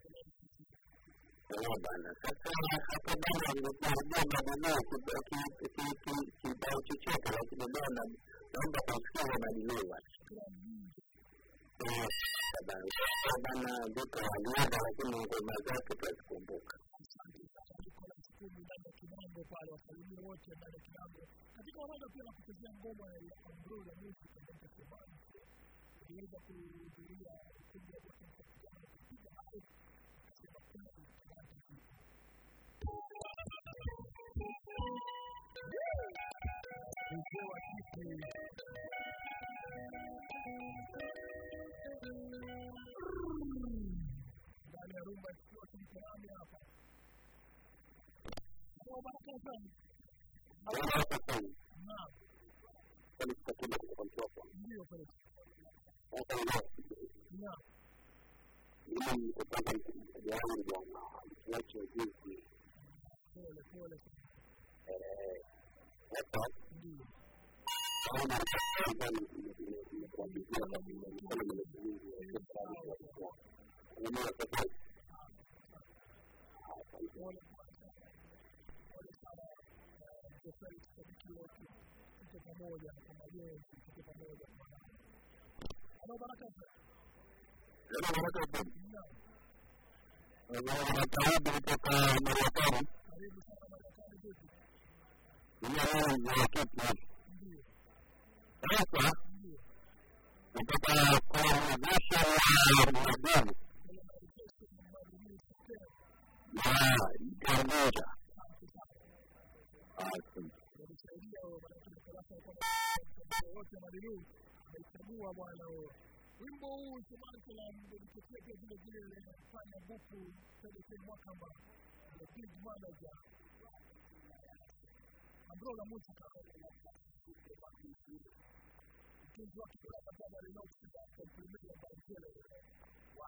vizuri na hapa pale pia kwa mazishi yao jana kwa mzee safari hapo Eh, bana sasa hapo bana nikuaribia madilio kibao chochote na- bana bana bana lakini ngoma zake makofi mzee wa kiti ndani ya rumba kikiwa kilichoami hapa ndio pale Marekani kutoka Marekani vipi Nina ni kitu. Sasa wa maelekezo na mabadiliko na madilu amechagua bwana wimbo huu Jerusalem nilipokea pia vile vile linafanya buku mwaka the big manager Andrò la musica mtunzi wake kila sababu aliyosikia kompliment ya Brazil wa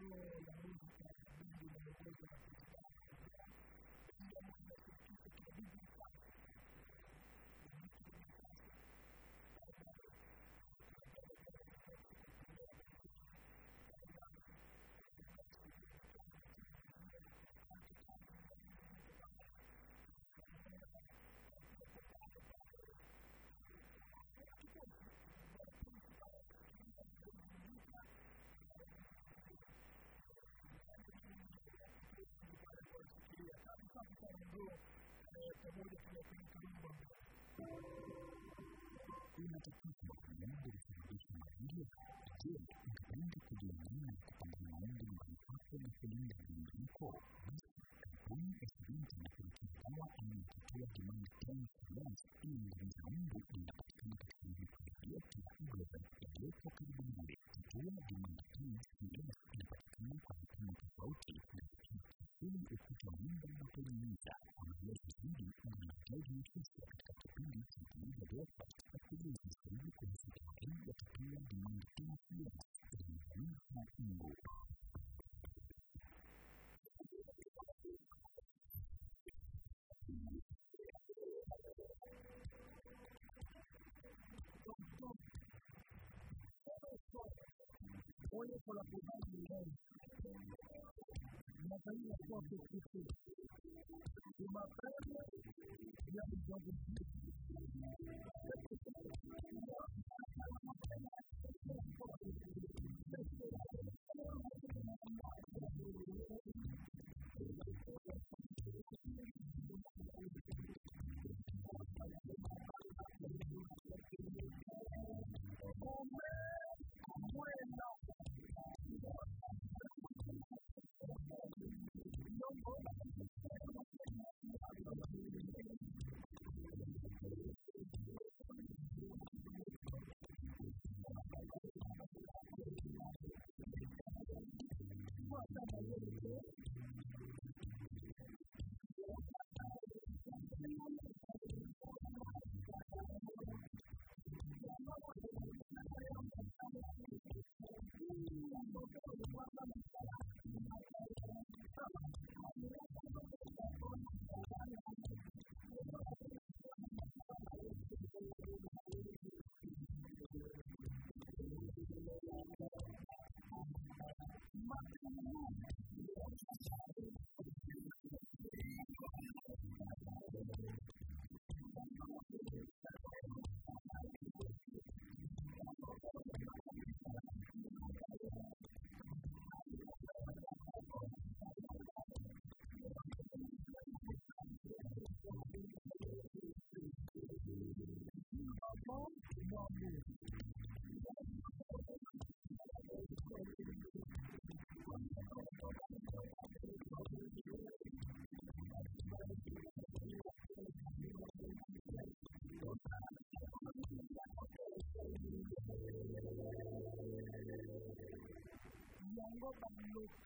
Amen. Pamoja tunapeleka wimbo unatakiwa labda kufundisha maadili je ungependa kujiungana na kupanga maombi nyumbani kwako na kulinda mjumuiko basi kampuni ya sabinti na kuikipawa inayokitoa demand ten finance inaunganisha mbu inapatikana katika maduka yote ya global yaliyopo karibu nawe kitoa demand ten finance inapatikana kwa vipimo tofauti na ili ukuta wa nyumba unaponyunyiza Majaji sasa atapindi shughuli za ghorofa akija ikisaidia kwenye sekondari watapinga demand kama pia inaonyesha ingo onyesho la kuhani ndani na faida you have to jump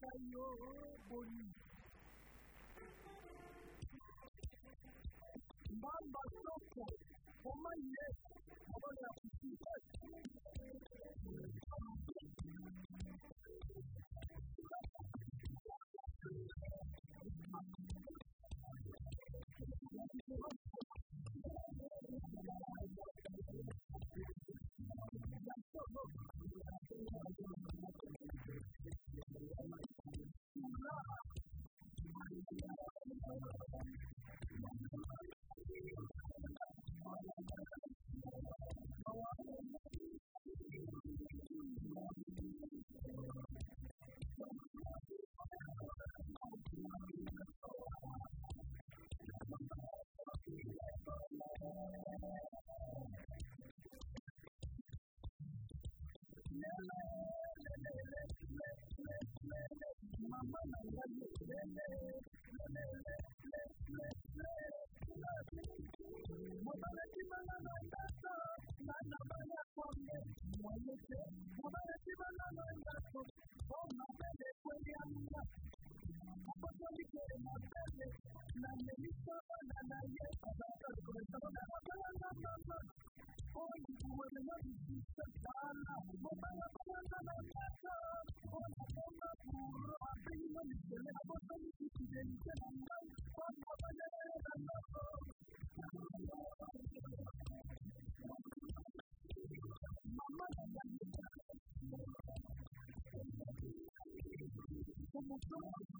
kayo boni. Mamba soko, oma the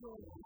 joy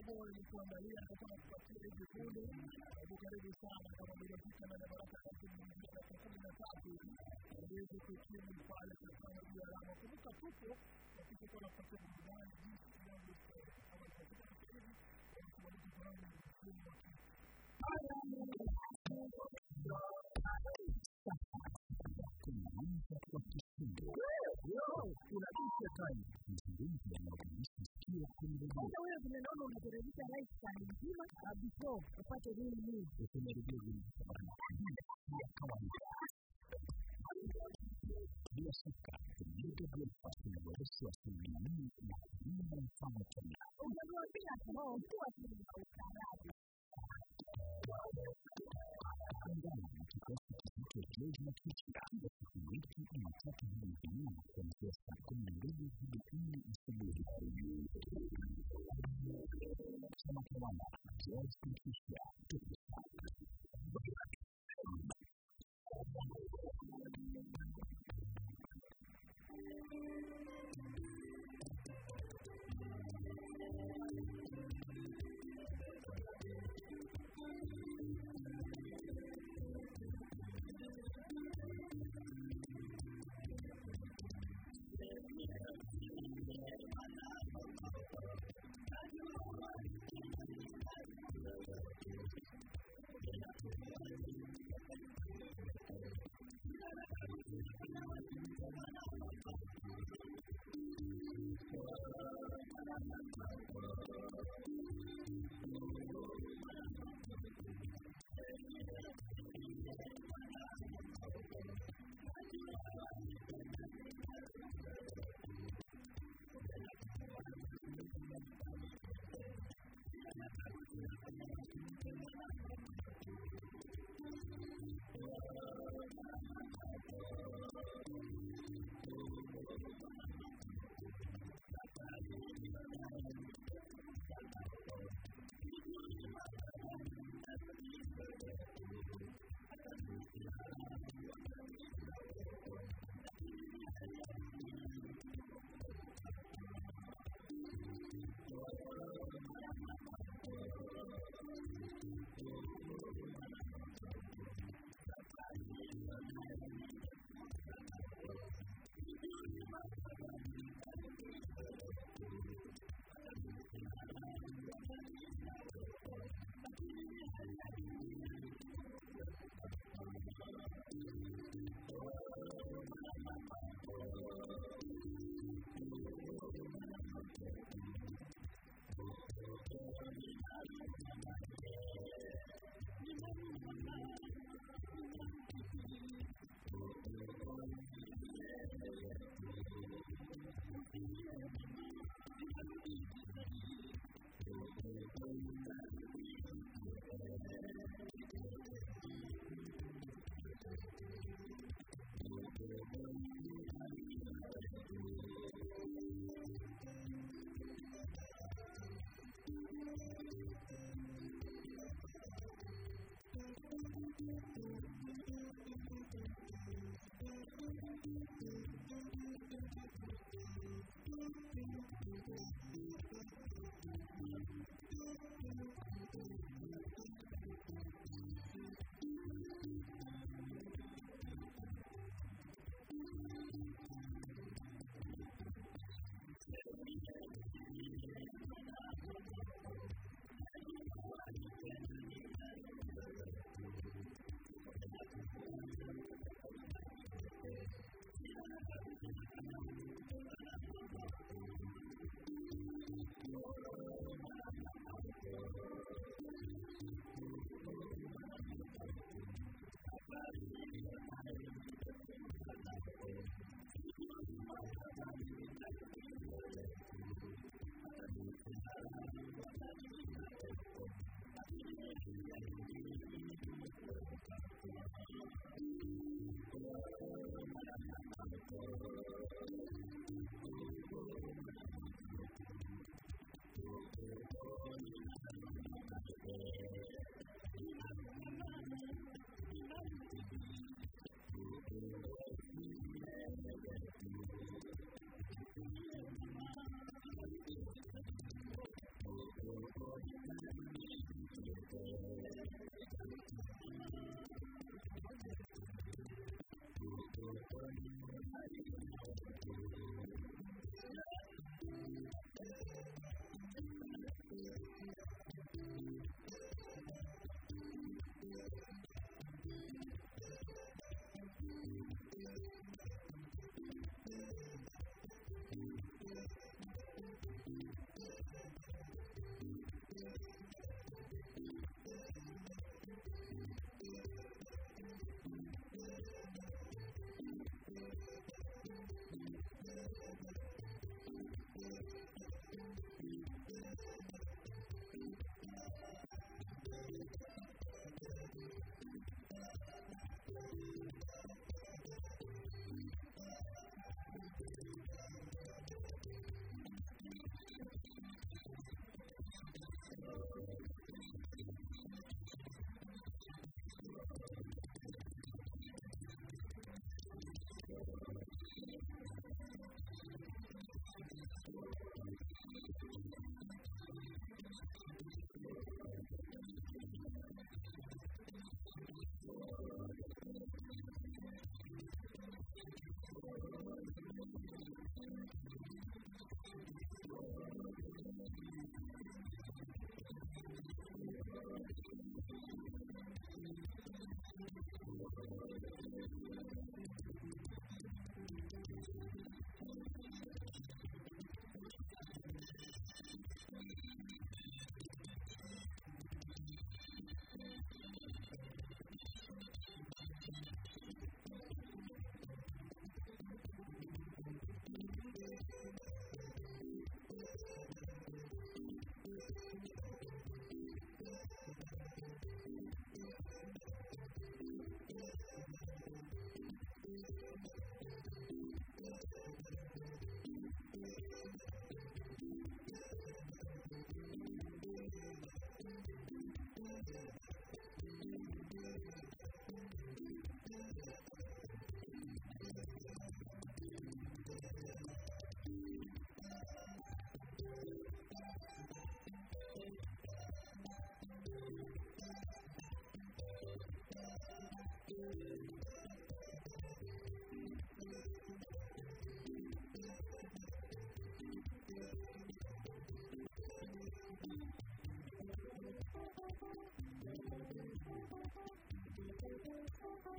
ambao walituandalia kutoka kupatia hivi punde. Hebu karibu sana kama vile Vita na Baraka katika mwezi wa kumi na tatu aliweza kukimu vile naona unateremsha lifestyle nzima before upate real news bila shaka Breakfast na mfano kuwa ustaarabu na kikosi na Kichwa Mama, selbst die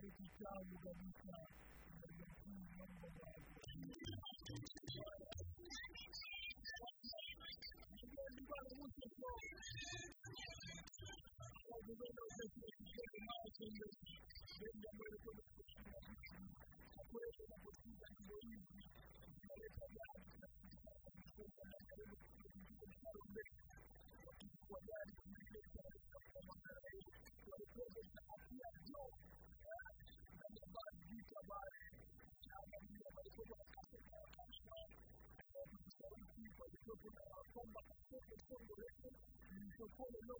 Oradaki hikayede Musa, Mesih'in yanında point of no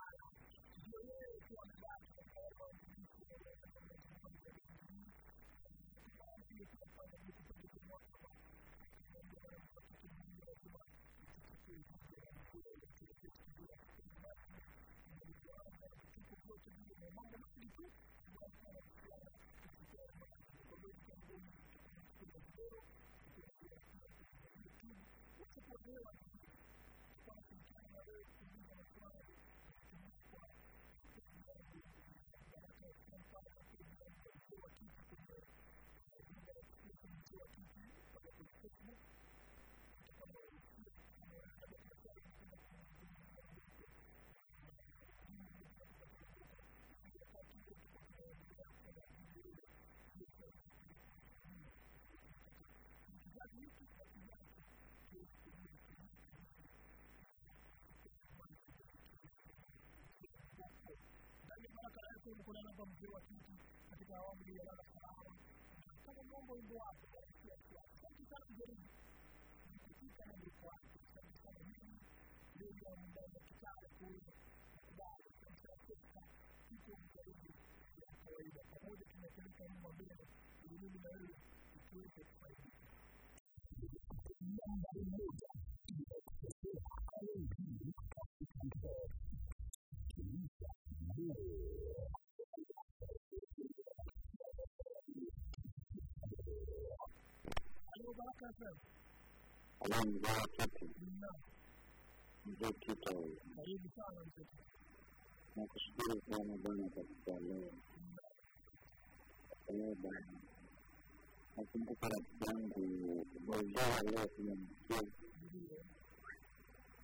để mong muốn đi trước và sau đó là sự chờ mong của bên trong vùng của đất nước của đất nước của đất nước của đất nước ya awamu ya baba Farao kama mambo ndio hapo kwa kiasi kiasi sana jeri kutika na ndipo hapo sababu sana mimi ndio ndio kitaka kuuza kubali kwa sasa kitu mjaribu ya kawaida pamoja tunapeleka Mungu mbele ili mimi na wewe tuweze kufaidika namba moja inayokuwa katika control kilisha ndio Salamu za wakati mzee Kita huyu, karibu sana mtoto nakushukuru sana bwana katika leo leo bana. Nakumbuka rafiki yangu Bozaa leo tumemsikia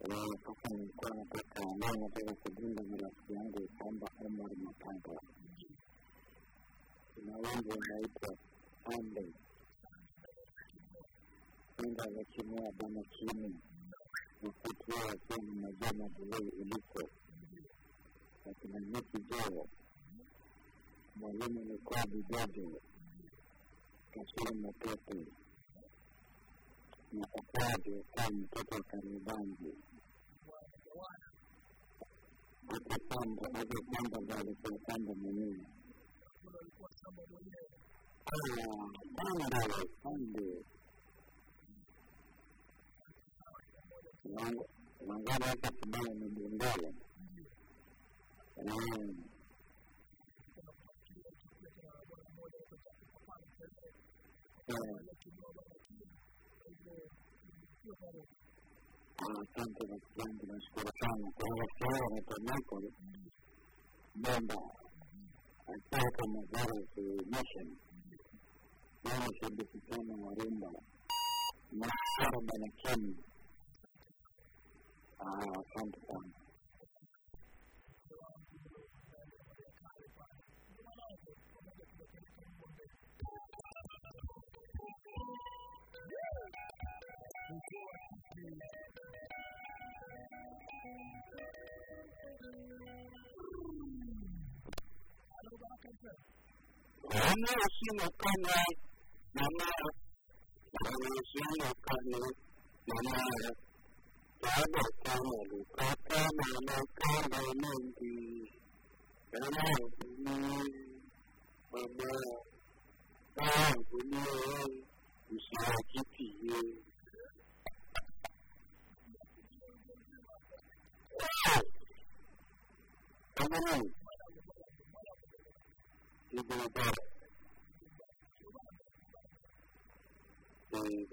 sasa, nilikuwa nataka leo nataka kuzungumza na rafiki yangu kwamba Omar Mapanga kuna wimbo unaitwa Sunday enda lakini bana chini wao wakiwa mnajua madulei uliko wakina Niki joo mwalimu alikuwa Bidodo Kasuru Matope na Safari akiwa mtoto wa Karibangi. Kwamba hata kwamba ndo alikuwa kwamba mwenyewe. Sande wangana hata ambao ni Bungala asante daktari, nashukuru sana kwa hiyo swala la Tanapoli bomba akiweka madhara suluhishan maana shabiki sana Warumba na Sarban Kenya understand. Ana usina kana, mama, ana usina kana, mama, แล้วเด็กตาหมดพอก็มาไม่ก็มาไม่ดีแล้วแม่มีมามาบ้านคุณแม่อุตส่าห์คิดถึงทำไมถึงบอก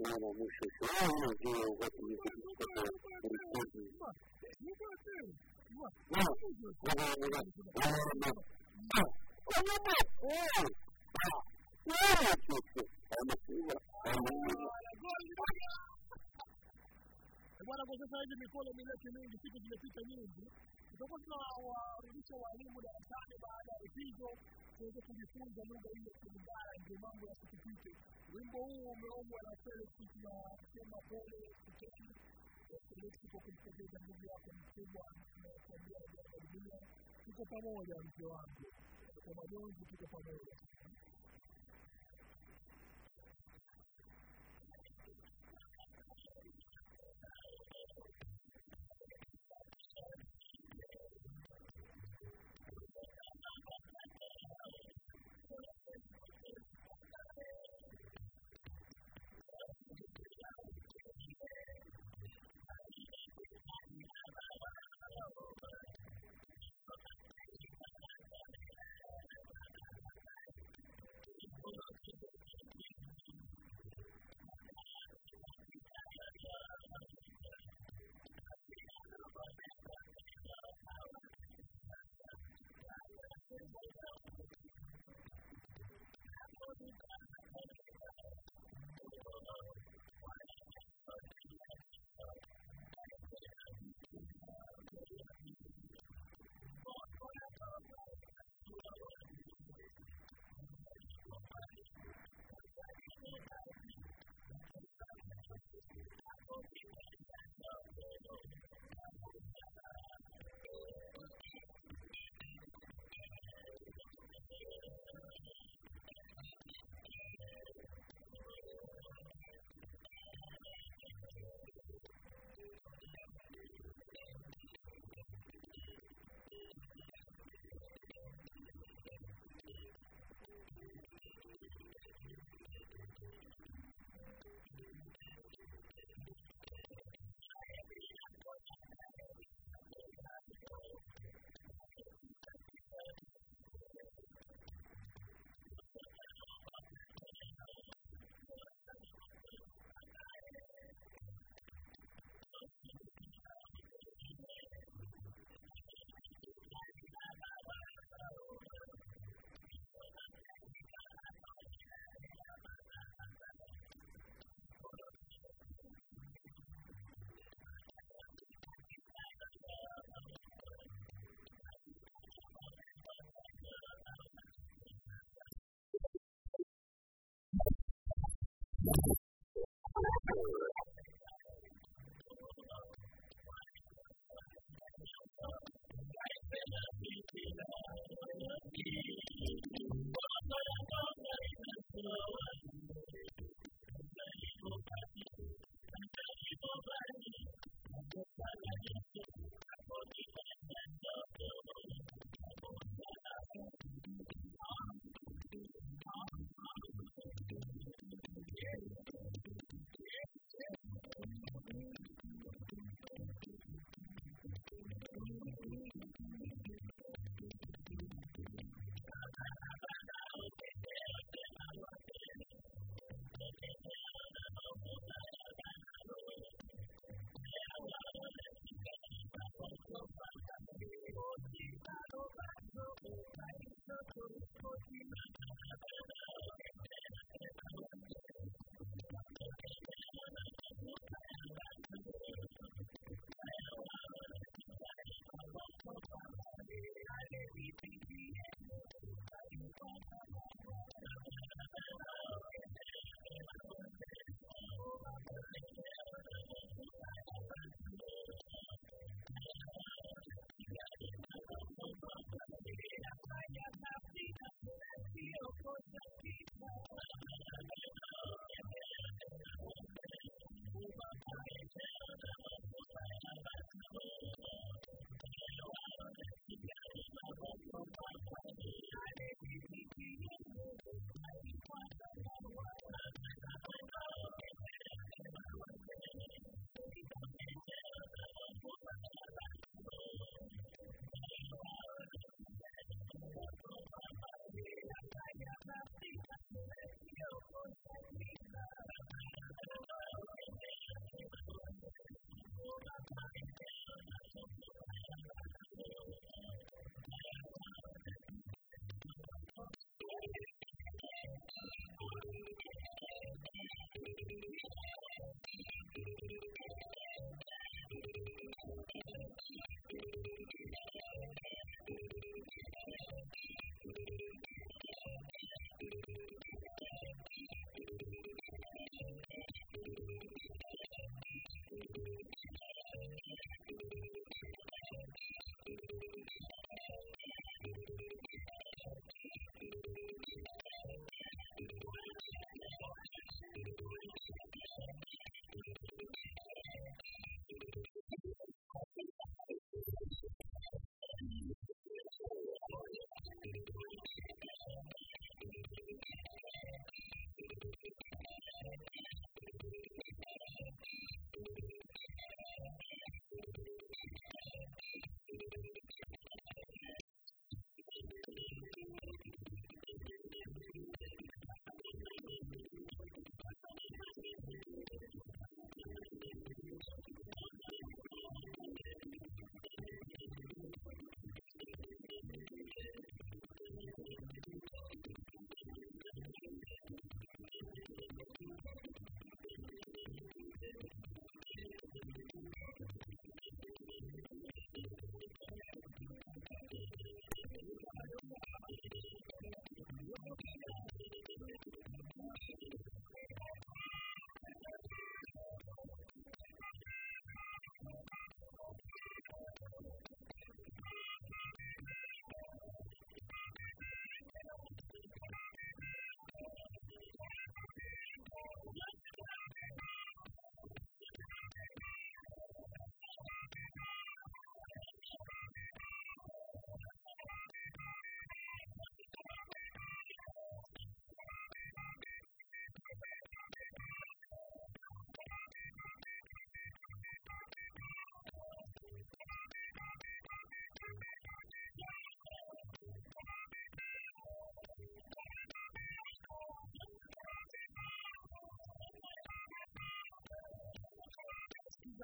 Mama mucho yo no yo voy a tener que discutir por todo. No, no, no, no, no, no. ¿Cómo te? Oh. No, no, no, no, no, no, no, no, no, no, no, Bwana, kwa sasa hivi mikono mirefu mingi, siku zimepita nyingi, tutakuwa tunawarudisha walimu darasani baada ya likizo tuweze kujifunza lugha hiyo kulingana, ndio mambo ya sikupite. Wimbo huu umeombwa na Felix, tunasema pole Kikeni Felix kwa kumpoteza ndugu yako mkubwa, janga dunia. Tuko pamoja mke wangu, kwa majonzi, tuko pamoja.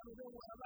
to do what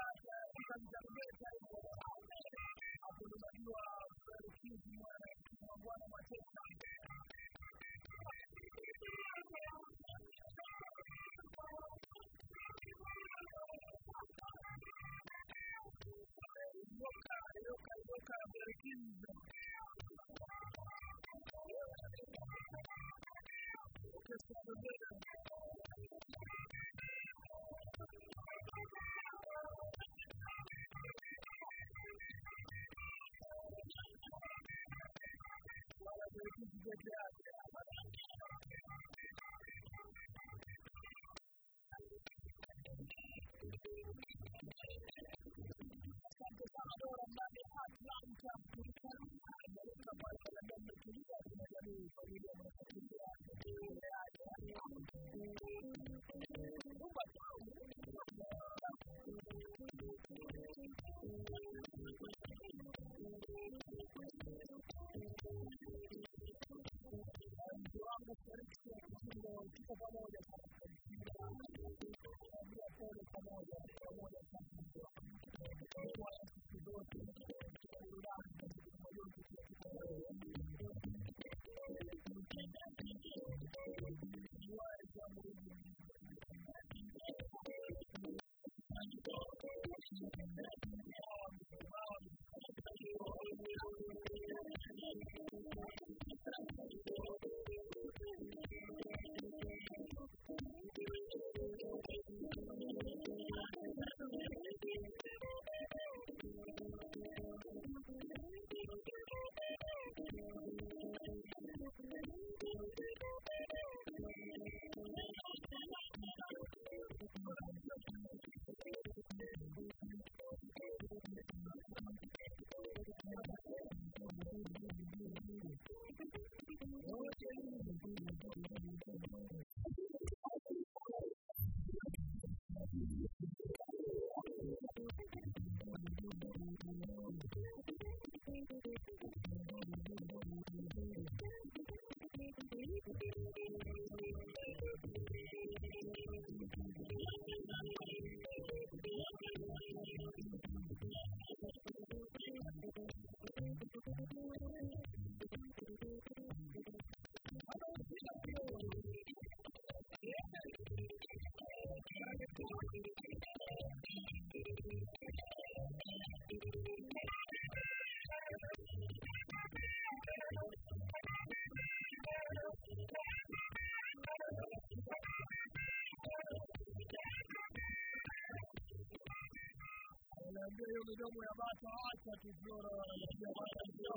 ndio midomo ya bata, acha tujora wanajua wanajua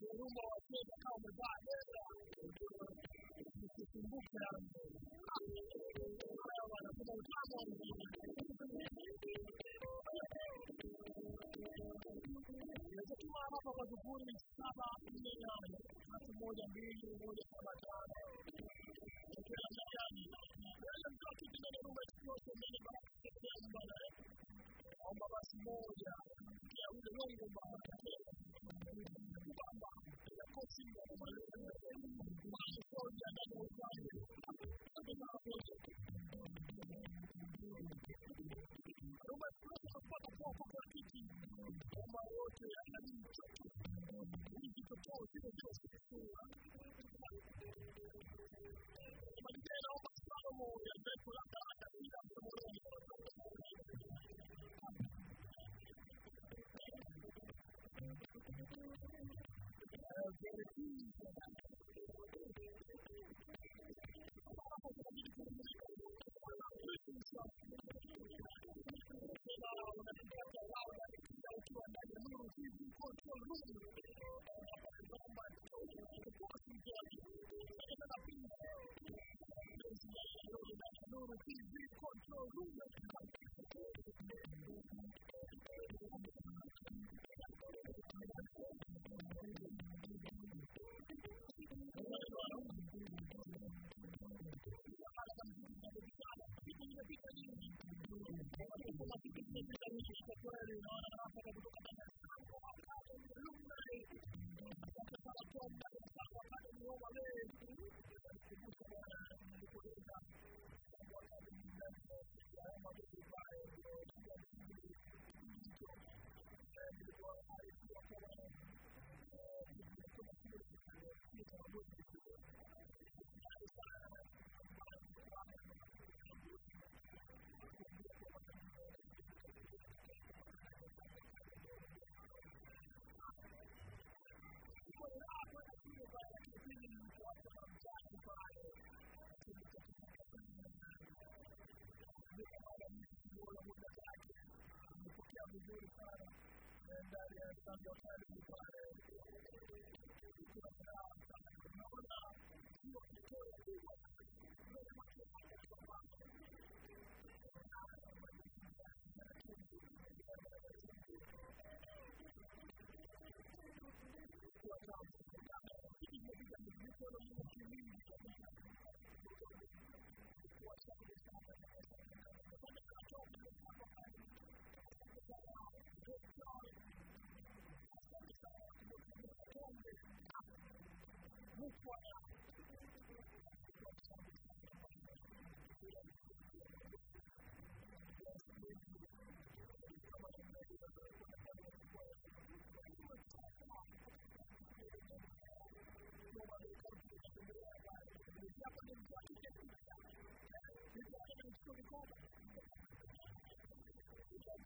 huruma wacheza kama umevaa dera usisumbuke na haya wanasema utamu inatakiwa hapa kwa sufuri saba nne nane tatu moja mbili moja 我觉得这是一个。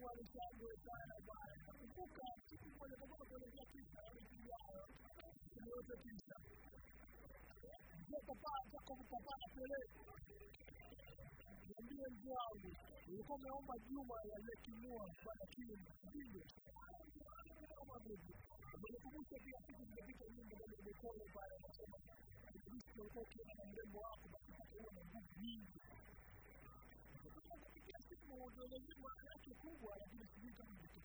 kuwalishani sana Bwana, kumbuka siku moja Baba kuelekea kisa alikiwao yote kisa Jacob Jacob Kapana Pele niambie mzee wangu ulikuwa umeomba Juma yaliyotimua Bwana kile ndivyo umenikumbusha pia siku zimepita nyingi ndani ya mikono Bwana nasema ulikuwa ukiona na mrembo wako basi huwa na nguvu nyingi 我昨天晚上吃过，今天早上没吃。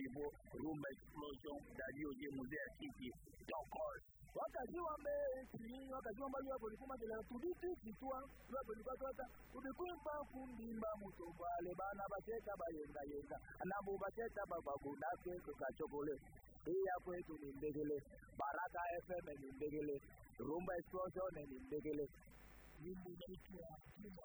niveau room explosion yaliyojemuzeyakiki wakajua mbesi wakajua mbali wapolikumakelea tuditikitwa lwapolikwatwata tudikwimba kundimba mutobale bana bateta bayengayenga nabo bateta babagudake tukachokole iya kwetu ni ndegele baraka fm ni ndegele rumba explosion ni ndegele mimi naitwa juma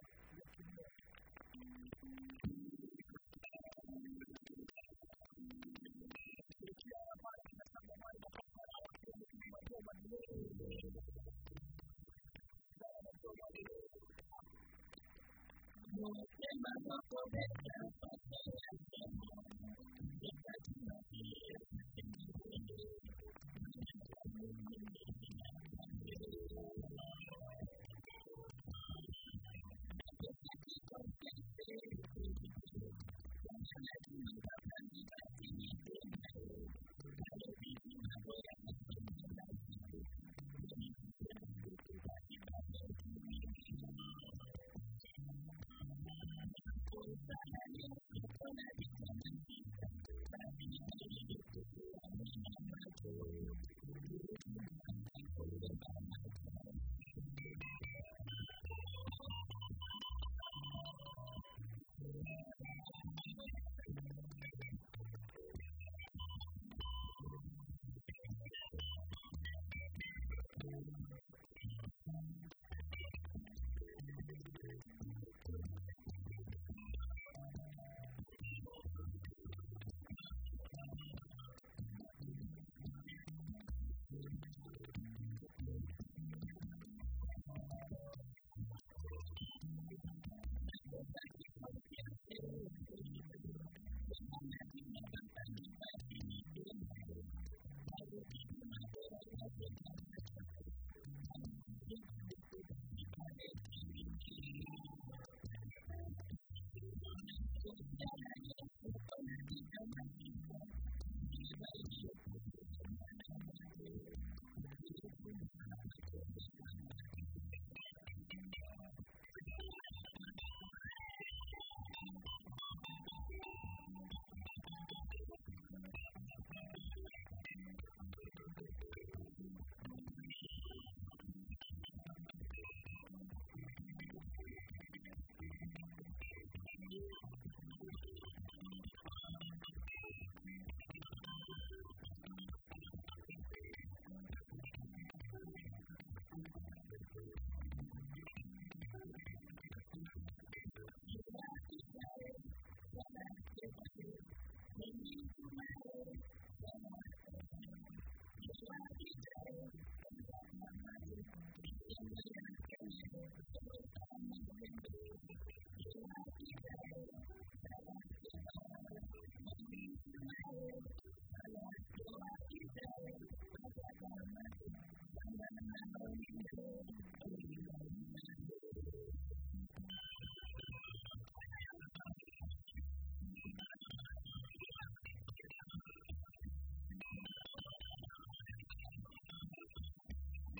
Thank you.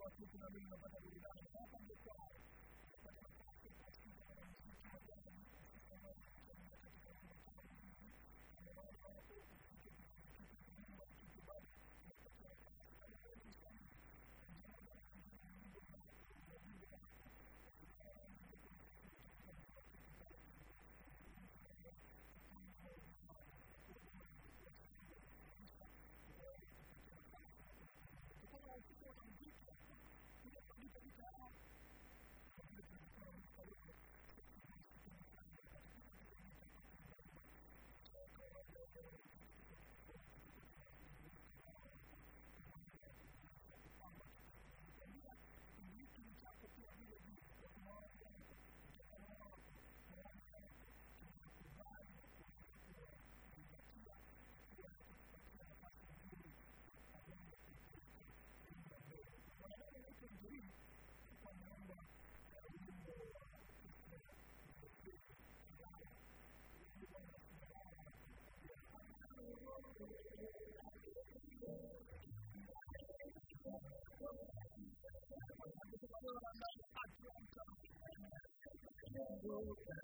وارزقنا منه بدلا world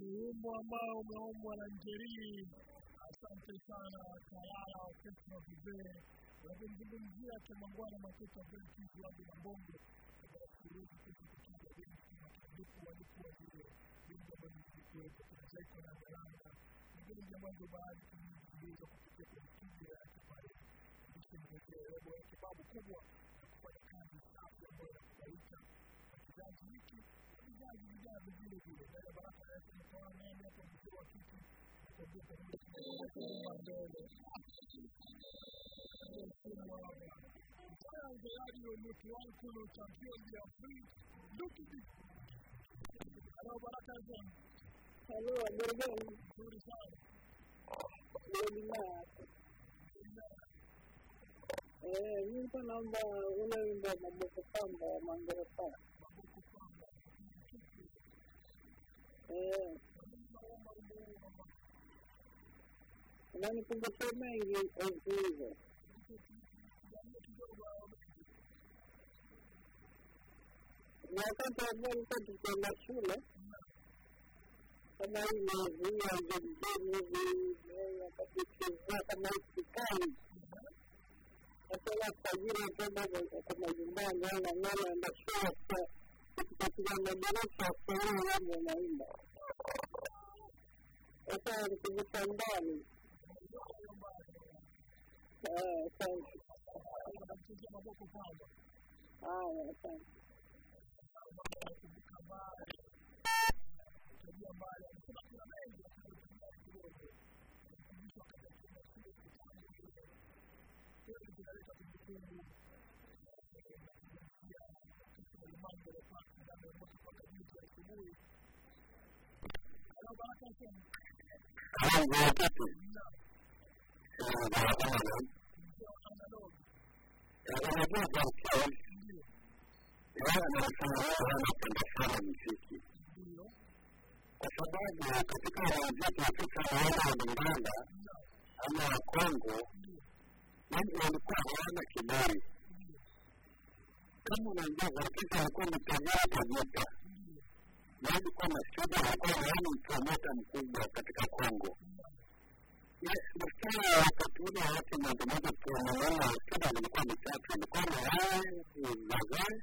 Wimbo ambao umeumbwa na Njerii. Asante sana Kalala Orchestra Vizee, wakimzungumzia Kemangwana Makuta Benki Wadi na Mbongo prazer com a namorada, depois de mãe do bar, com um beijo, com o que eu direto para ele. Disse que eu era bom, que como a culpa da casa, a culpa da Cubaíta, a cidade de Ike, a cidade de Gado, de Lula, da Barata, essa é uma merda, a condição aqui, eu vou ter que fazer uma dona. Para olhar e olhar para o campeão de África, do que diz? Agora, habari gani? Nzuri sana. Eh, mimi naomba ule wimbo wa Maboko Pamba wa Mangerefa. Eh. Unanikumbusha mengi hizo. Na wakati ambao ulikuwa tukienda shule kama eh, wakati ukivaa kama hospitali Nasema kwajira kwenda kwa majumbani au shule kwa katika madarasa ya Kiswahili wanaimba naimba. Sasa nikuvuta ndani. Haya, asante. maji ambayo anasema kuna mengi yakufundishwa katika hili kinaleta kumbukumbu nakuzungumzia mambo yaliyopata ndani ya moto mpaka juu ya asubuhi Unajua kwa mfano, yeye anasema yeye anapenda sana muziki kwa sababu katika wenzetu Afrika naona wa Uganda ama wa walikuwa hawana kibali. Kama unajua Afrika alikuwa mtazaa Tabita na alikuwa na alikuwa hawana mpromota mkubwa katika Kongo. Nafikiri wakati ule watu moja moja tunaona studio zilikuwa mitatu, ilikuwa na wao Mazai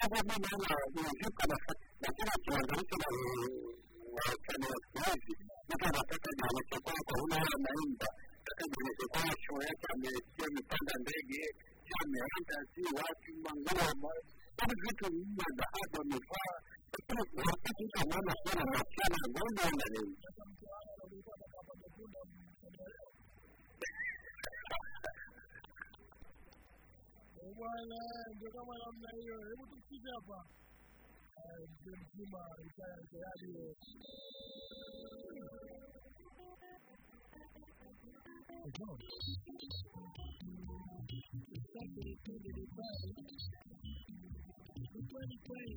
Sasa mimi naona muziki lakini ukilinganisha na wasanii wa siku hizi, mtu anataka jionyeshe kwako, huna hela naimba, nataka jionyeshe show yake amesikia amepanda ndege, ameenda, si wapi, manguo hivi vitu vya dhahabu amevaa, lakini wakati mtu anaona sana machana ngoja nini wala ndio kama namna hiyo. Hebu tusikize hapa mzee mzima Isaya Mtayari. Kweli kweli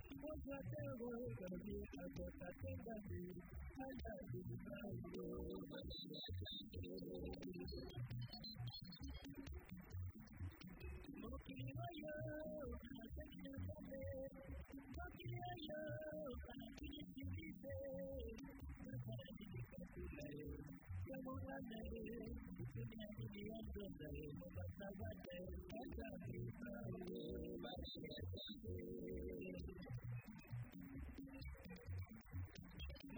Cosa debo cambiar a cosa tenga a mí? Ay, ay, ay, No quiero yo, no te quiero saber. No quiero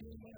Amen.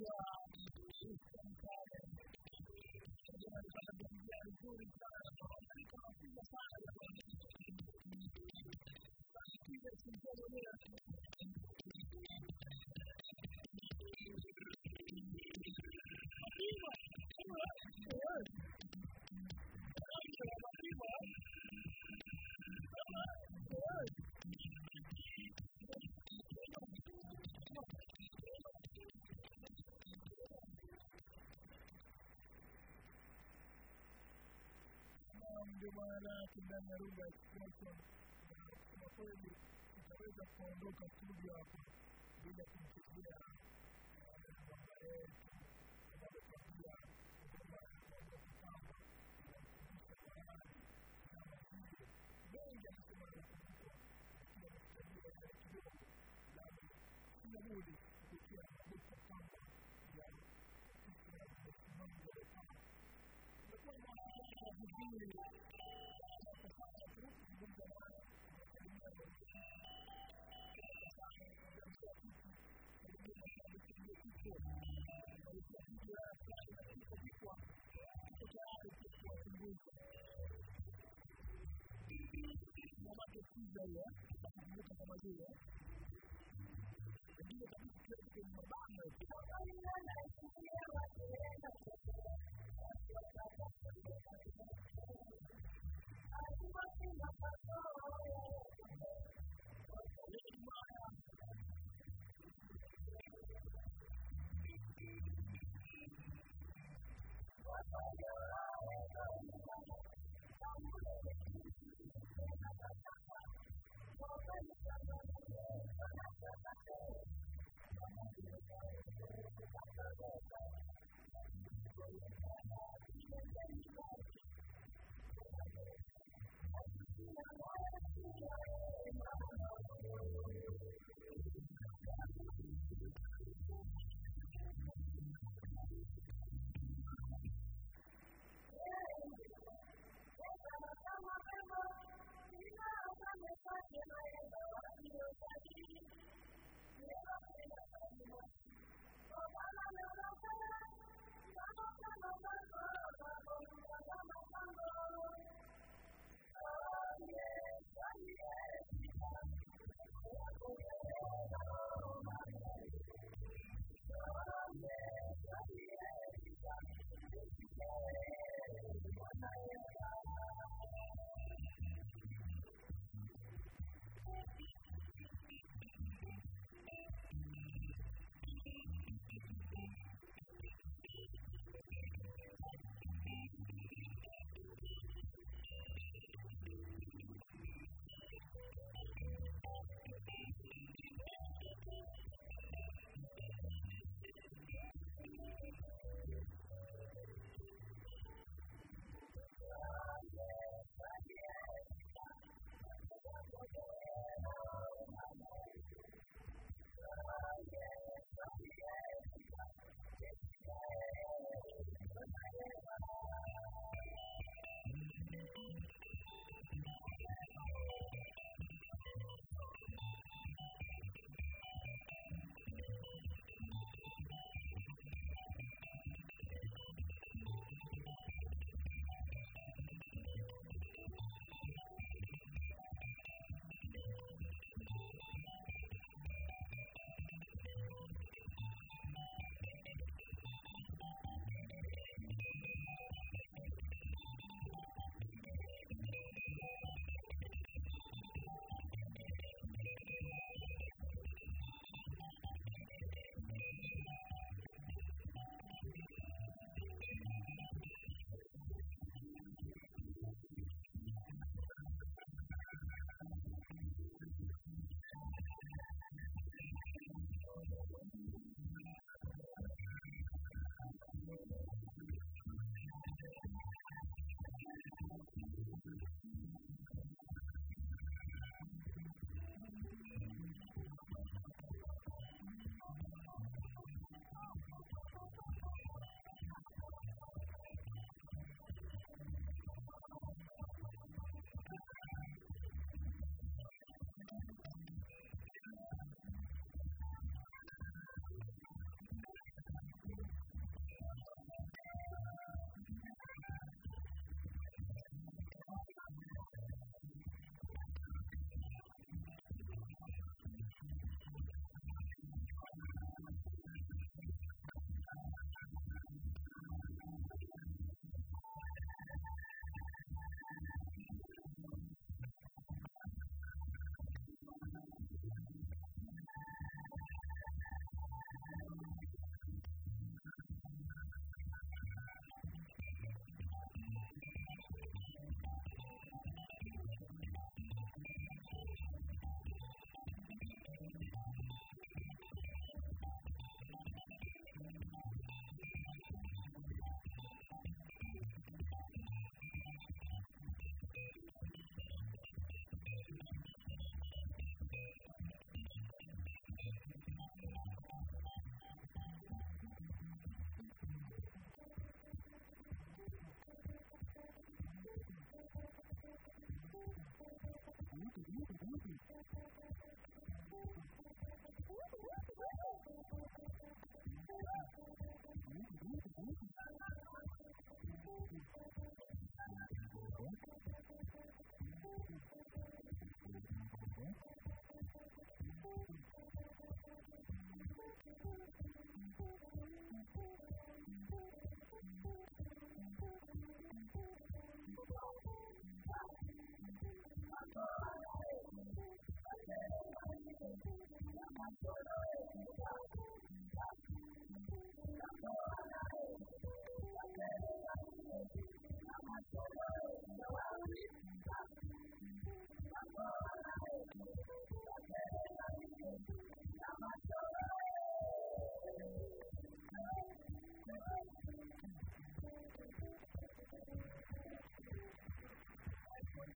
Yeah. Ndio maana kindani ya lugha ya Expression. Kwa kweli tutaweza kuondoka studio hapa bila kumchezea mama yetu. Anavyokwambia huduma ya kutamba inamkumbusha mahali na mazuri mengi anasema anakumbuka lakini ametutajia yale kidogo nami sina budi kupitia mabuka kamba ya ya msimamo wa Lepama imekuwa na vizuri 我这个。